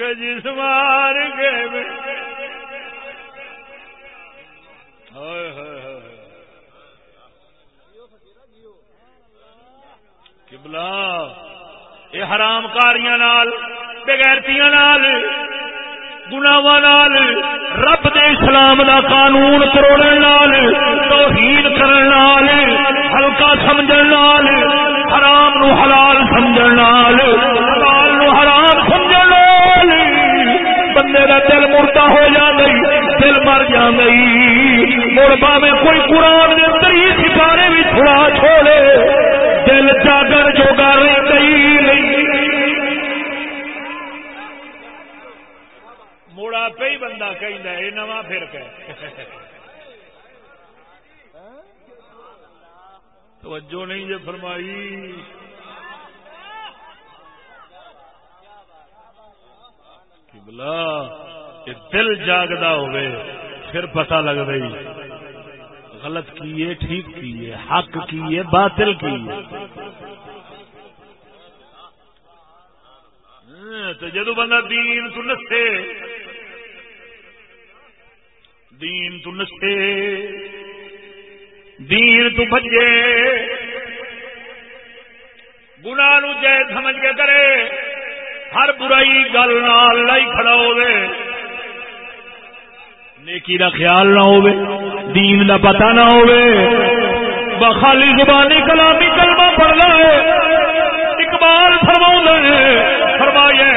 کہ جس مار کے میں۔ یہ حرام کاریاں بغیرتیاں نال رب دے اسلام دا قانون نال توہین کرن نال ہلکا سمجھن نال، حرام نو حلال سمجھن نال۔ بندے دا دل مردہ ہو جا گئی، دل مر جا گئی۔ مڑ میں کوئی قرآن دے تری سپارے بھی چھڑا چھوڑے دل جاگر جو گل موڑا پہ بندہ کہ نواں پھر کہ توجہ نہیں جی فرمائی۔ بلا دل جاگتا ہوئے پھر پتہ لگ رہی غلط کیے، ٹھیک کیے، حق کیے، باطل کیے۔ تو جدو بندہ دین تو نسے، دین تو نسے، دین تو بجے گنا نو جے سمجھ کے کرے۔ ہر برائی گل نال لائی کھڑا ہوئے نیکی دا خیال نہ ہوئے دین دا پتہ نہ ہوئے بخالی زبانی کلامی کلمہ پڑھنا ہے، اقبال فرما ہے، فرمایا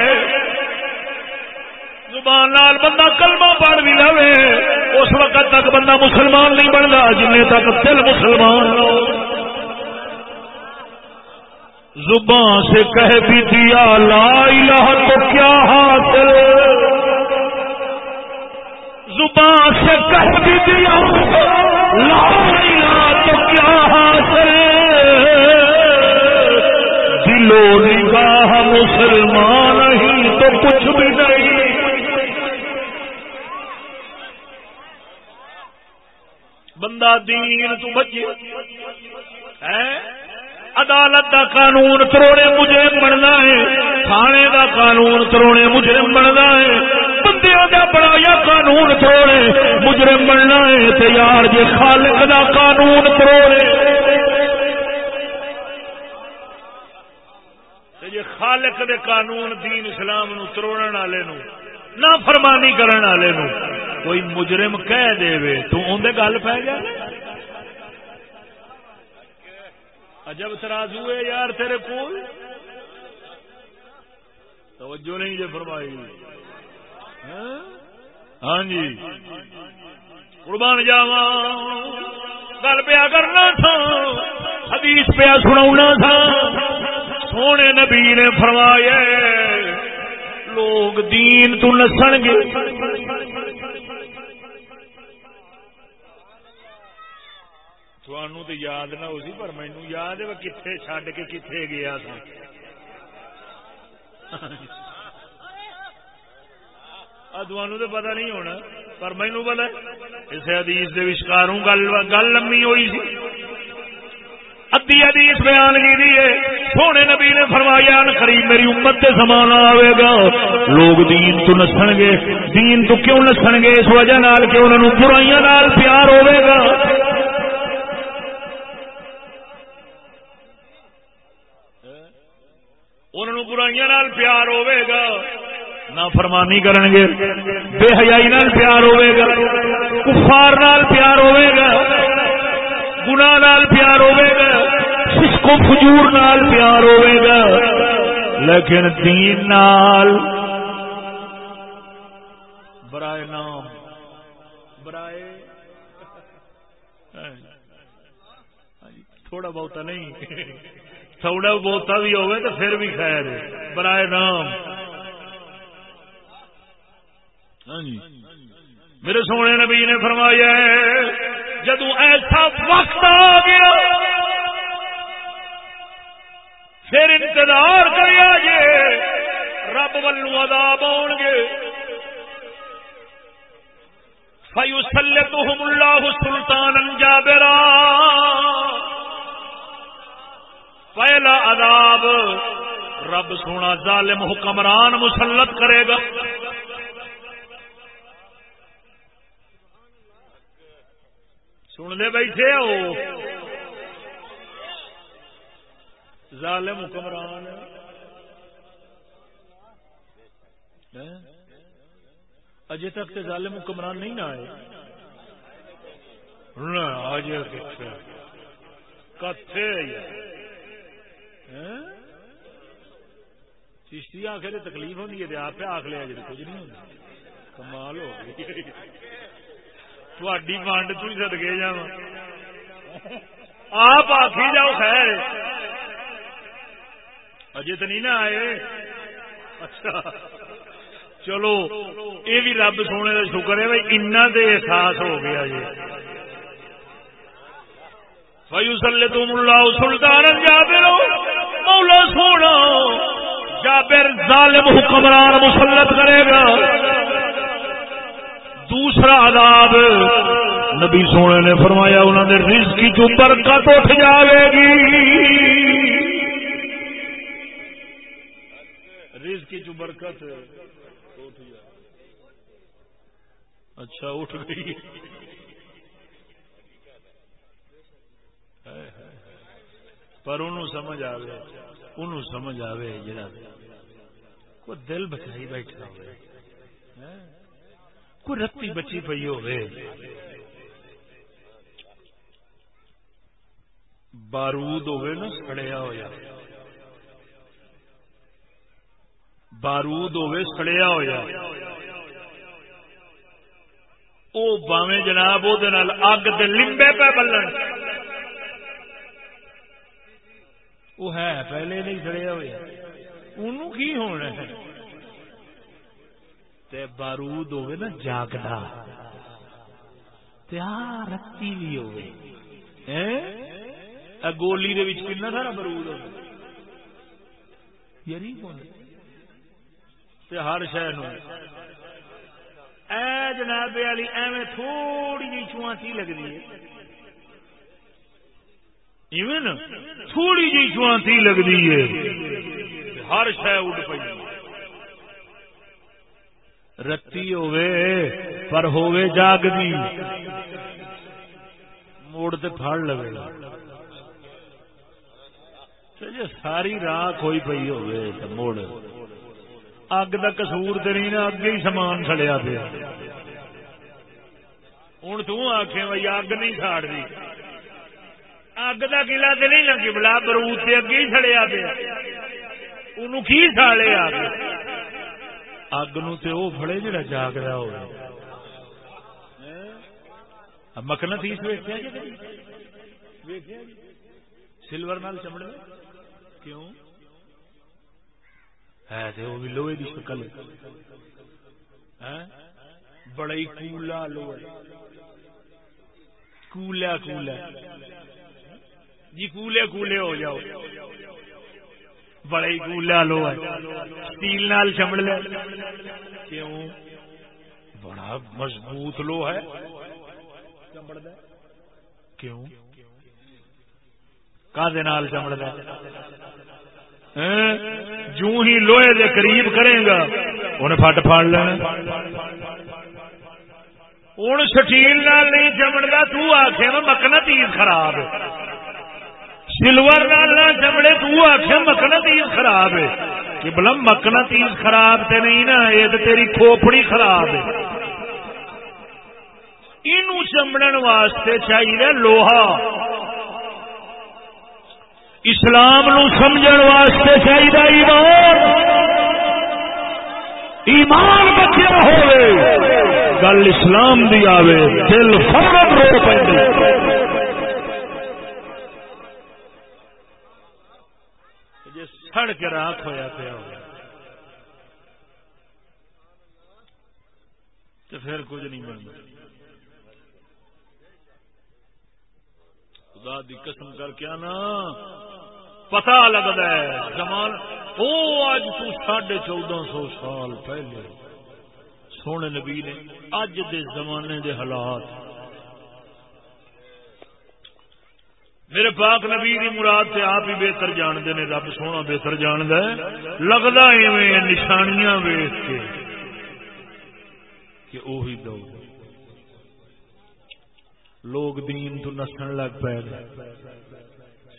زبان نال بندہ کلمہ پڑھ بھی لے اس وقت تک بندہ مسلمان نہیں بنتا جن تک دل مسلمان نہ ہو۔ زبان سے کہہ بھی دیا، لا الہ تو کیا حاصل؟ زبان سے کہہ بھی دیا، لا تو کیا حاصل؟ دلو نگاہ مسلمان ہی تو کچھ بھی نہیں۔ بندہ دین تو بچے عدالت دا قانون تروڑے مجرم بننا ہے، تھانے دا قانون تروڑے مجرم بننا ہے، بندیاں دا بنایا قانون تروڑے مجرم بننا ہے، تے یار خالق دا قانون تروڑے۔ جے خالق دے قانون دین اسلام نو تروڑن والے نو نہ فرمانی کرن والے نو، کوئی مجرم کہہ دے تو اون دے گل پہ گیا عجب ترازو ہے یار تیرے کول۔ توجہ نہیں جی فرمائی۔ ہاں؟, ہاں جی۔ قربان جاوا گل پیا کرنا تھا حدیث پیا سنا تھا۔ سونے نبی نے فرمایا لوگ دین تو نسن گے۔ تو یاد نہ ہو سی پر مینو یاد ہے کتنے چڈ کے کتنے گیا تھا ادوانو تو پتا نہیں ہونا پر مینو پتا اس حدیث کے وشکاروں گل لمبی ہوئی سی ادی حدیث بیان کی سونے نبی نے فرمایا قریب میری امت سے سامان آئے گا لوگ دین تو نسن گے دین تو کیوں نسن گے اس وجہ نال کہ انہوں برائیاں نال پیار ہوے گا برائیاں نال پیار ہوے گا۔ نہ فرمانی کرن گے بے حیائی نال پیار ہوے گا۔ کفار نال پیار ہوے گا۔ گناہ نال پیار ہوے گا۔ کو فجور نال پیار ہوئے گا۔ لیکن دین نال برائے نام، برائے ہاں جی، ہاں جی، تھوڑا بہتا نہیں۔ تھوڑا بہتا بھی ہوئے تو پھر بھی خیر برائے نام ہاں جی۔ میرے سونے نبی نے فرمایا جدو ایسا وقت آ گیا، پھر انتظار کریا جے، رب ولو عذاب آن گے۔ فیوسلتہم اللہ سلطان جابرا۔ پہلا عذاب رب سونا ظالم حکمران مسلط کرے گا۔ سن لے بیٹھے ہو۔ ظالم حکمران۔ اجے تک تو ظالم حکمران نہیں نہ آئے۔ کتھے ہاں؟ چشتی آخر تکلیف ہوتی ہے آپ آخ لیا جی کچھ نہیں ہوتا کمال ہو گئی۔ تھی بانڈ تھی سدکے جا آپ آخی جاؤ خیر۔ اجے تو نہیں نہ آئے۔ اچھا۔ چلو یہ بھی رب سونے کا شکر ہے بھائی ان احساس ہو گیا جی۔ فیوسل تم اللہ سلطان جابر مولا سونا، جابر ظالم حکمران مسلط کرے گا۔ دوسرا عذاب نبی سونے نے فرمایا انہوں نے رزق کی جو برکت اٹھ جائے گی۔ رزق کی جو برکت ہے اٹھ اچھا اٹھ گئی۔ پر انہوں سمجھ آوے انہوں سمجھ آوے جڑا کوئی دل بچائی بیٹھا ہوئے ہاں؟ کوئی رتی بچی پی ہوئے۔ بارود ہوئے نا، سڑیا ہوا بارود ہوے سڑیا ہوا وہ باوے جناب وہ اگ دے لمبے پہ بلن۔ وہ ہے، پہلے نہیں سڑیا ہوا ان کی ہونا ہے؟ تے بارود ہوے نا، جاگدا۔ رتی بھی ہوے گولی دے کنا سارا برود ہو یاری یعنی کون؟ ہر شہ اے جناب والی ایویں تھوڑی جی چوانتی لگتی ہے۔ ایون تھوڑی جی چوانتی لگتی ہے ہر شہ اڈ پی رتی ہوے پر ہوے جاگتی موڑ تے پھڑ لگے جی ساری راہ کوئی پی ہوڑ اگ کا کسور تو نہیں نا اگے ہی سامان سڑیا پیا ہوں تک بھائی اگ نہیں ساڑ رہی اگ کا کلا تو نہیں لگی بلا برود سے اگے ہی سڑیا پیا ان کی ساڑے اگ اگ نو فڑے جڑا جاگتا ہو مکنا تیس ویکیا سلور نال چمڑ کیوں ہے وہ بھی لوہے کی شکل بڑا ہی کولا لوہا کولیا کولیا جی کولے کولے ہو جاؤ۔ بڑے ہی کولیا لو ہے۔ اسٹیل نال چمڑ لے۔ کیوں؟ بڑا مضبوط لو ہے۔ کیوں؟ کا چمڑ دے۔ ہاں؟ جو ہی لوہے دے قریب کرے گا۔ انہیں فٹ پھاڑ لینا ہوں سٹیل نال نہیں چمڑتا تو آخے میں مکنا تیز خراب سلور نال چمڑے تو آخیا مکنا تیز خراب ہے۔ کہ بلا مکنا تیز خراب تے نہیں نا، یہ تو تیری کھوپڑی خراب ہے۔ چمڑن واسطے چاہیے لوہا۔ اسلام نو سمجھن واسطے چاہیے ایمان۔ ایمان بچیا ہوئے گل اسلام دی آوے، دل فرد رو پہ سڑ کے راک ہوا پیا ہو۔ تو پھر کچھ نہیں بنتا۔ خدا دی قسم کر کے نا پتا لگتا ہے، زمان وہ اج تو ساڑھے چودہ سو سال پہلے سونے نبی نے اج دے زمانے دے حالات میرے پاک نبی دی مراد سے آپ ہی بہتر جانتے ہیں، رب سونا بہتر جاند لگتا ایویں نشانیاں ویچ کے کہ اوہی دو۔ لوگ دین تو نسن لگ پے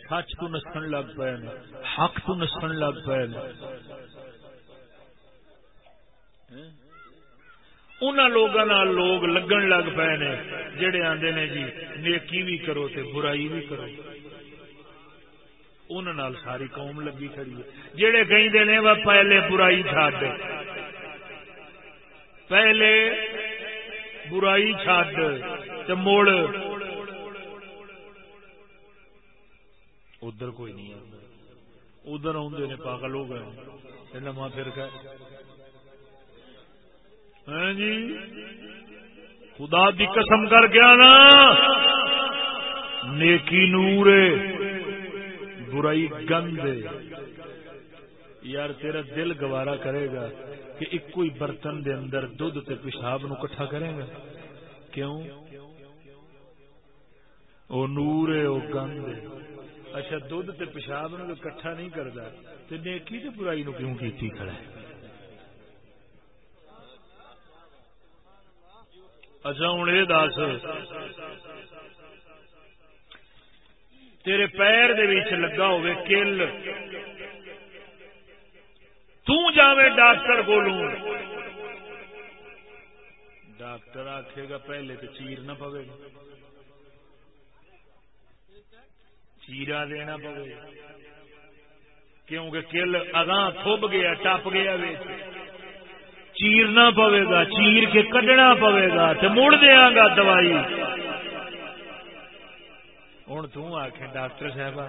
سچ تو نسن لگ پے حق تو نسن لگ پے ان لوگوں لوگ لگن لگ پے نے، جڑے آندے نے جی نیکی بھی کرو تے برائی بھی کرو۔ ان ساری قوم لگی کھڑی ہے۔ جڑے کہیں نے وہ پہلے برائی چھڈ پہلے برائی چھڈ تے مڑ۔ ادھر کوئی نہیں ادھر آدھے نے، پاگل ہو گئے۔ نواں پھر کہ ہاں جی؟ خدا دی قسم کر گیا نا نیکی نور برائی گند یار تیرا دل گوارا کرے گا کہ ایک کوئی برتن دے اندر دھد تے پیشاب نو کٹھا کرے گا۔ کیوں؟ او نور ہے، او گند اچھا دھد تے پیشاب نو کٹھا نہیں کرتا تے نیکی تے برائی نو کیوں کیتی کھڑا ہے؟ اچھا ہوں یہ دس، تیرے پیر لگا ہوئے کل۔ تاوے ڈاکٹر کو ڈاکٹر آخے گا پہلے تو چیر نہ پوے۔ گا چیرا دینا پوے۔ کیونکہ کل اگاں تھوب گیا ٹپ گیا چیرنا پوے گا چیر کے کڈنا پوے گا تو مڑ دیا گا دوائی۔ ہوں تک ڈاکٹر صاحب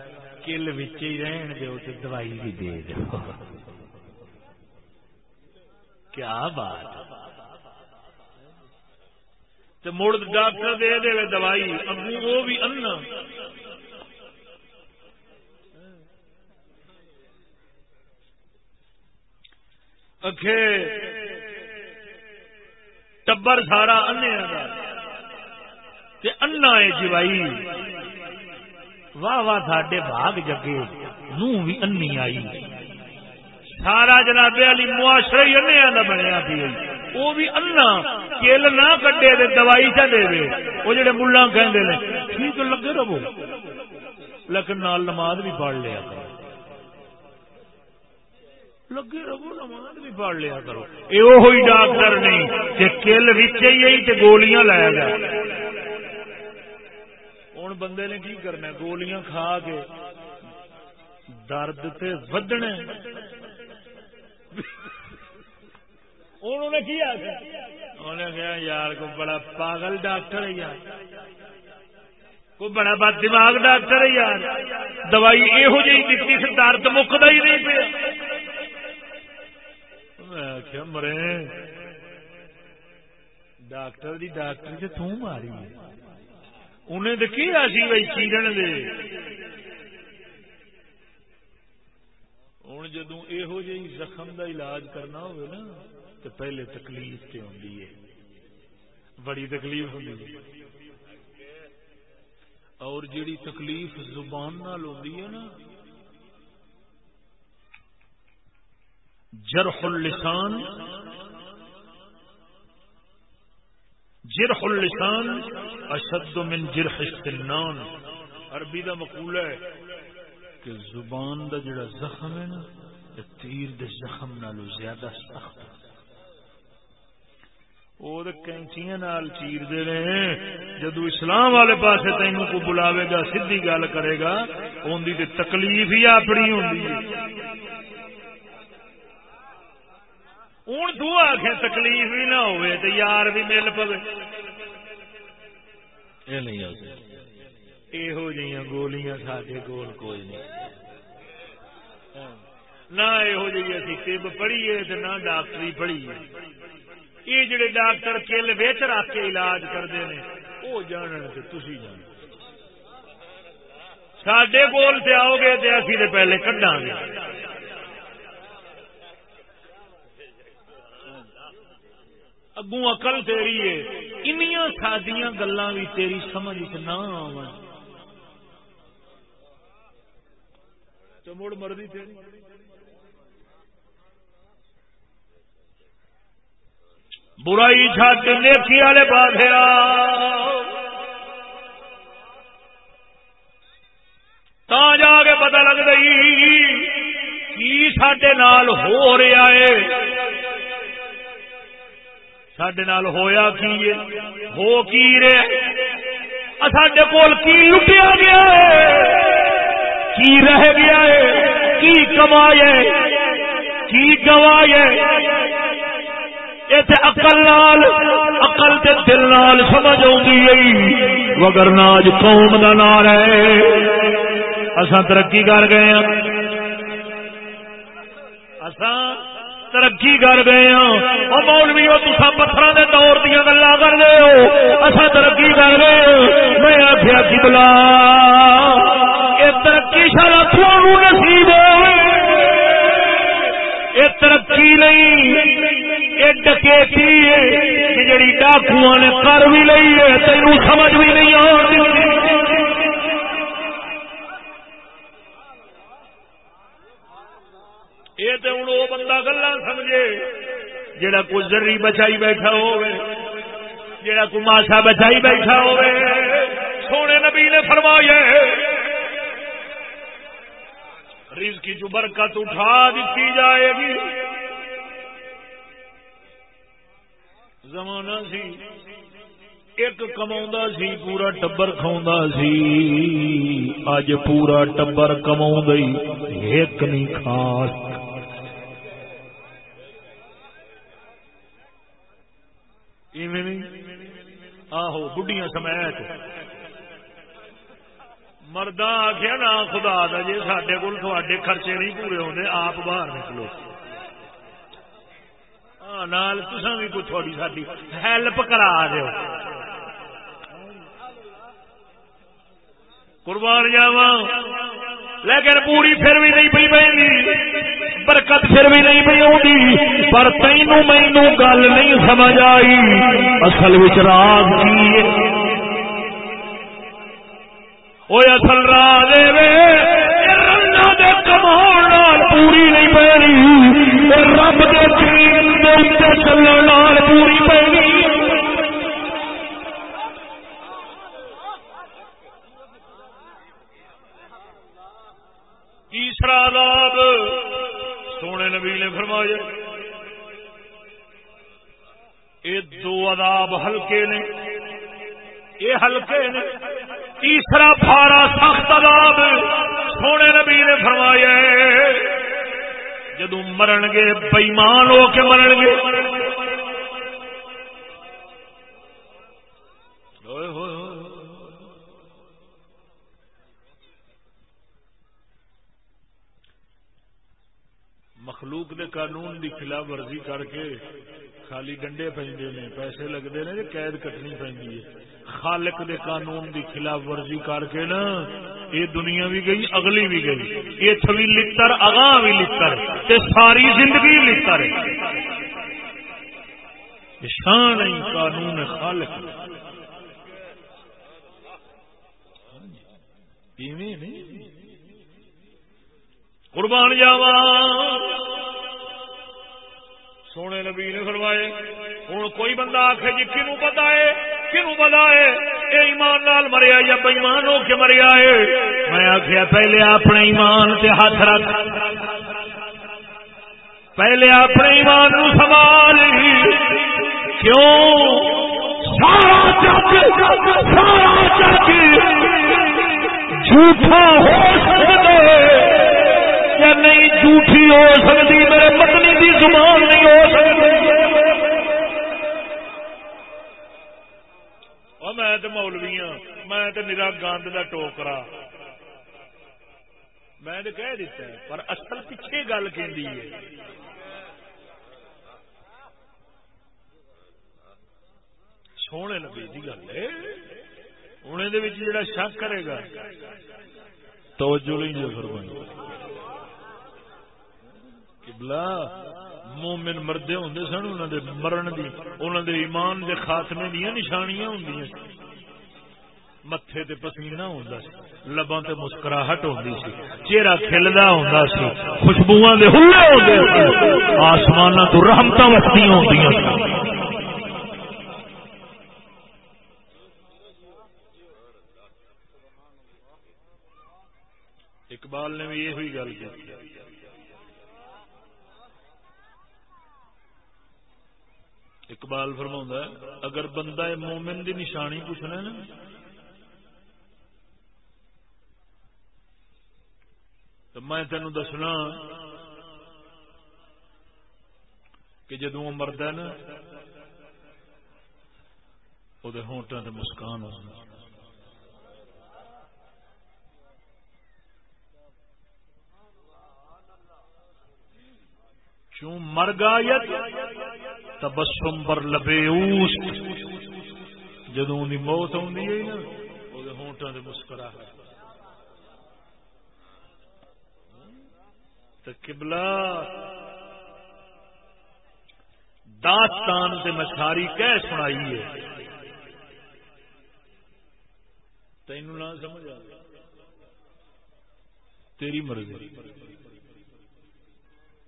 کل ہی رہن دو تو دوائی بھی دے دو کیا بات۔ تو مڑ ڈاکٹر دے دے دوائی اگو وہ بھی ان اکھے ٹبر سارا انا ہے جی واہ واہ ساڈے باغ جگے نو بھی انی آئی۔ سارا جناب علی معاشرہ ہی انیا کا بنیا پی وہ بھی انا کل نہ کڈے دے دوائی چ دے دے وہ جڑے ملا کہ ٹھیک لگے رہو۔ لیکن نال نماز بھی پڑھ لیا۔ لگے رہو نماز بھی پڑھ لیا کرو یہ ڈاکٹر نہیں کہ کل بچ گولیاں لایا گیا ہوں بندے نے کی کرنا گولیاں کھا کے درد تے ودنے انہوں نے کہا یار کو بڑا پاگل ڈاکٹر ہے یار کوئی بڑا بد دماغ ڈاکٹر ہے یار دوائی یہو جی دیتی درد مکتا ہی نہیں پیا میں آخیا مرے ڈاکٹر دی ڈاکٹر سے توں ماری انہیں تو کی آسی بھائی چیرن دے ہوں جدو یہو جی زخم دا علاج کرنا ہوئے نا تو پہلے تکلیف تے آتی ہے بڑی تکلیف ہوتی اور جیڑی تکلیف زبان نال ہوتی ہے نا جرح اللسان جرح اللسان اشد من جرح السنان۔ عربی دا مقولہ ہے کہ زبان دا جڑا زخم ہے نا تیر دے زخم نالو زیادہ سخت۔ وہ کینچیاں نال چیر دے رہے، جدو اسلام والے پاسے تینوں کو بلاوے گا سیدھی گل کرے گا اندی تے تکلیف ہی اپنی ہوندی ہوں تو آخ تکلیف بھی نہ ہوئے تو یار بھی مل پو یہ نہیں یہو جی گولیاں سڈے کول کوئی نہیں۔ نہ یہو جی اسی تب پڑھیے نہ ڈاکٹری پڑھیے۔ یہ جڑے ڈاکٹر کل ویچ رکھ کے علاج کرتے ہیں وہ جان تھی جان سڈے کول سے آؤ گے تو اسی پہلے کڈا گے۔ اگوں اقل تیری ہے۔ انیاں سادیاں گلاں بھی تیری سمجھ نہ آون تو مڑ مرضی تیری۔ برائی چھٹ نیکی والے پاس تا جا کے پتہ لگ گئی کی سڈے نال ہو رہا ہے۔ سڈے نال ہویا کی ہو کی رہے؟ سڈے کول کی لٹیا گیا ہے؟ کی رہ گیا ہے؟ کی کمایا کی گوایا اتنے اقل نال اقل کے دل نال سمجھ آئی مگر ناج قوم کا نام ہے۔ اصا ترقی کر گئے ہیں ترقی کر گئے ہاں وہ مولوی وہ تصا پتھر کے دور دیا گلا کر رہے ہو۔ اصا ترقی کر رہے ہو میں آخیا کی بلا یہ ترقی سارا تھوڑا نصیب یہ ترقی نہیں یہ ڈکیتی ہے جی ڈاکو نے کر بھی لئی ہے، تینوں سمجھ بھی نہیں آ یہ تو ہوں وہ بندہ گلا سمجھے جڑا کوئی زری بچائی بیٹھا ہوئے جڑا کوئی ماسا بچائی بیٹھا ہوئے سونے نبی نے فرمایا ریز کی جو برکت اٹھا دیتی جائے گی۔ زمانہ سی، ایک کما سی، پورا ٹبر کھا سی۔ اج پورا ٹبر کما ایک نہیں خاص آہو بڑھیا سمیت۔ مردہ آخیا نا، خدا دا جی سڈے کول تھوڑے خرچے نہیں پورے ہوتے آپ باہر نکلو۔ نال تسا بھی کوئی تھوڑی ساری ہیلپ کرا دو قربان جاوا لیکن پوری پھر بھی نہیں پی پی برکت پھر بھی نہیں پی آتی پر تینو مینو گل نہیں سمجھ آئی۔ اصل راز کی وہ اصل راز پوری نہیں پی رب کے چلنے پوری پی تیسرا عذاب سونے نبی نے فرمایا یہ دو عذاب ہلکے نے یہ ہلکے نے تیسرا پھارا سخت عذاب سونے نبی نے فرمایا جدو مرن گے بےمان ہو کے مرن گے مخلوق دے قانون دی خلاف ورزی کر کے خالی ڈنڈے پہ پیسے لگتے نے قید کٹنی پی خالق دے قانون دی خلاف ورزی کر کے نا، یہ دنیا بھی گئی، اگلی بھی گئی۔ ات بھی لڑ اگاں بھی لڑ ساری زندگی لڑ شان نہیں قانون خالق۔ ہاں جی۔ قربان جاوا سونے نبی نے فرمائے ہوں کوئی بندہ آخ جی کنو پتا ہے کنو پتا ہے یہ ایمان لال مریا یا بےمان ہو کے مریا ہے میں آخیا پہلے اپنے ایمان سے ہاتھ رکھ۔ پہلے اپنے ایمان نو سوال کیوں؟ سارا چک سارا چک جھوٹا ہو سکتا ہے یا نہیں، جھوٹھی ہو سکتی، میرے پتنی کی زبان نہیں ہو سکتی. میں تو مولوی ہوں میں تو نرا گند کا ٹوکرا. میں تو کہہ دیتا ہے، پر اصل پیچھے گل کہ سونے نبی کی گل ہے ہوں یہ جا شک کرے گا، توجہ نہیں جو فرمائی۔ قبلہ مومن مردے ہوں سن انہوں دے مرن دی انہوں دے ایمان دے خاتمے دیا نشانیاں ہوں متے تے پسینہ ہوں لباں تے مسکراہٹ ہوندی سی، چہرہ کھلدا ہوندا سی خوشبوواں دے ہلے ہوندے آسماناں تو رحمتاں وسدیاں ہوندیاں اقبال نے بھی یہ ہوئی گل کی اقبال فرما اگر بندہ مومن دی نشانی پوچھنا نا، تو میں تینوں دسنا کہ جدو مرد ہے نا وہ ہونٹوں سے مسکان ہونا چون مر گایت تبسم پر لبے اوس جدو دی موت آدھی ہے نا وہ ہونٹوں سے مسکرا تو قبلہ داستان سے مچھاری کہہ سنائی ہے۔ تین نہ سمجھ آ تیری مرضی۔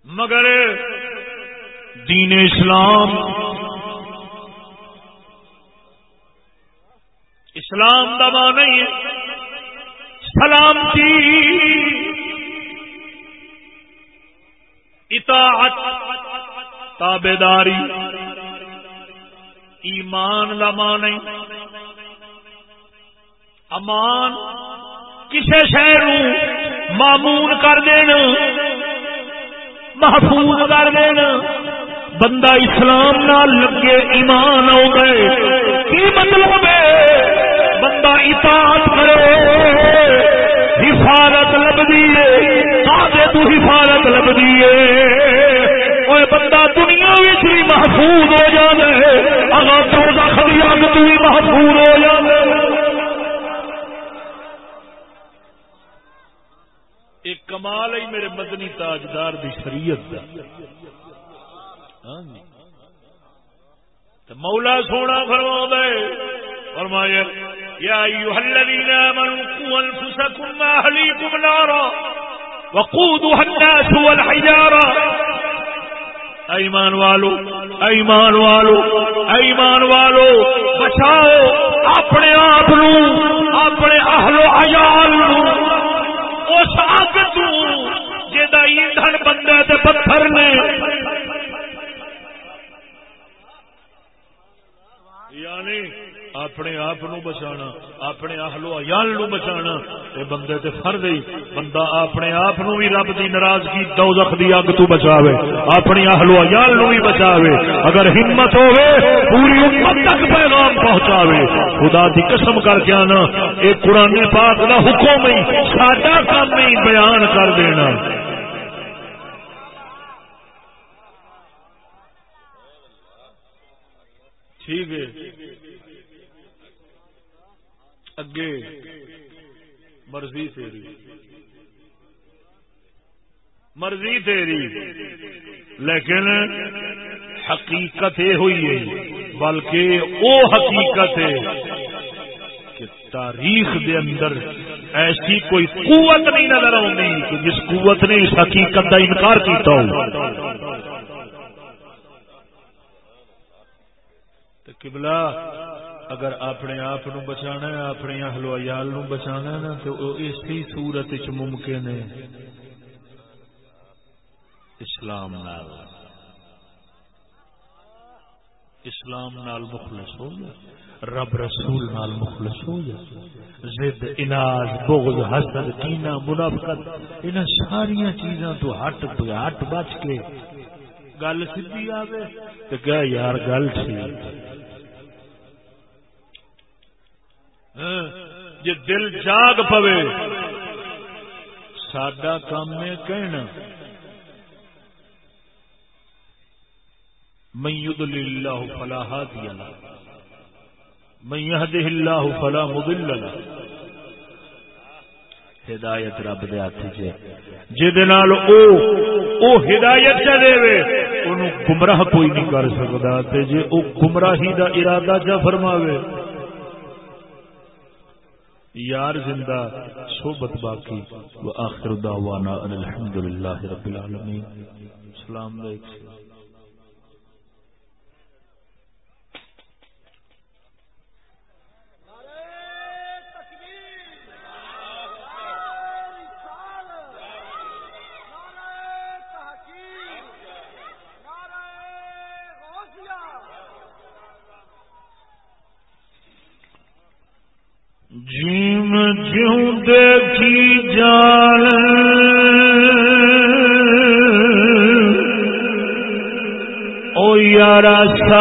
مگر دین اسلام۔ اسلام دبا نہیں ہے سلامتی۔ اطاعت تابے داری ایمان لما نہیں امان کسی شہر معمون کر دینا، محفوظ کر دینا۔ بندہ اسلام نہ لگے ایمان ہو گئے، کی مطلب ہے؟ بندہ اطاعت کرے، حفاظت لب دیے تو حفاظت لب دیے اور بندہ دنیا بھی محفوظ ہو جانا ہے، اگر تو دخل اگ تو بھی محفوظ ہو جانا ایک کمال ہی میرے مدنی تاجدار دی شریعت دا۔ ہاں مولا سونا فرما دے فرمایا یا ایوہ الذین آمنوا قوا انفسکم اہلیکم نارا وقودها الناس والحجارا ایمان والو ایمان والو ایمان والو، بچاؤ اپنے آپ اپنے اہل و عیال اس اگ تو جا ایندھن بندے تے پتھر نے یعنی اپنے آپ بچا اپنے آہلو آل نو بچا یہ بندے تے فرد ہی، بندہ اپنے آپ بھی رب کی ناراضگی، دوزخ دی اگ تو بچاوے، اپنی آہلو آل نو بھی بچاوے، اگر ہمت ہوے پوری امت تک پیغام پہنچاوے۔ خدا دی قسم کر کے آنا یہ قرآن پاک دا حکم ہی، ساڈا کام ہی بیان کر دینا۔ ٹھیک ہے۔ اگے۔ مرضی تیری۔ مرضی تیری۔ لیکن حقیقت یہ ہوئی ہے، بلکہ وہ حقیقت ہے کہ تاریخ دے اندر ایسی کوئی قوت نہیں نظر آتی کہ جس قوت نے اس حقیقت کا انکار کیتا ہو۔ قبلہ اگر اپنے آپ بچا اپنے اہلو عیال بچا نا، تو اسی صورت ممکن ہے۔ اسلام نال۔ اسلام نال مخلص ہو جائے رب رسول نال مخلص ہو جائے زد، اناج، بغض، حسد کینا منافقت ان ساری چیزاں تو ہٹ ہٹ بچ کے۔ گل سی آئے تو کیا یار، گل ٹھیک جی دل جاگ پوے سڈا کام ہے کہنا۔ من يضلل الله فلا هادي له، من يهده الله فلا مضل له۔ ہدایت رب دے ہاتھ چ جے نال او او ہدایت چ دے وے، اونوں گمراہ کوئی نہیں کر سکدا۔ تے جے او گمراہی دا ارادہ چ فرماوے یار زندہ صحبت باقی و آخر دعوانا ان الحمدللہ رب العالمین۔ سلام علیکم۔ جیم جیوں دیکھی جال او یارا سا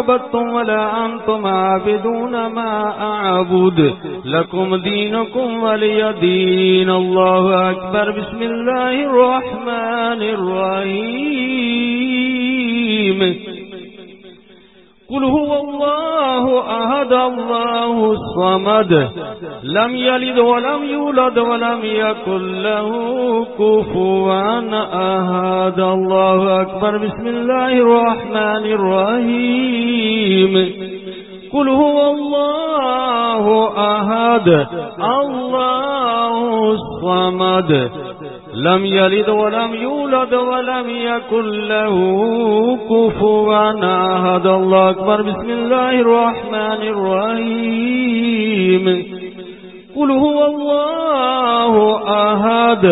عبدتم ولا أنتم عابدون ما أعبد. لكم دينكم ولي دين الله أكبر. بسم الله الرحمن الرحيم. قل هو الله أهد الله الصمد. لم يلد ولم يولد ولم يكن له كفوا أهد الله أكبر. بسم الله الرحمن الرحيم. قل هو الله أهد الله الصمد. لم يلد ولم يولد ولم يكن له كفوا أحد. الله أكبر. بسم الله الرحمن الرحيم. قل هو الله أحد.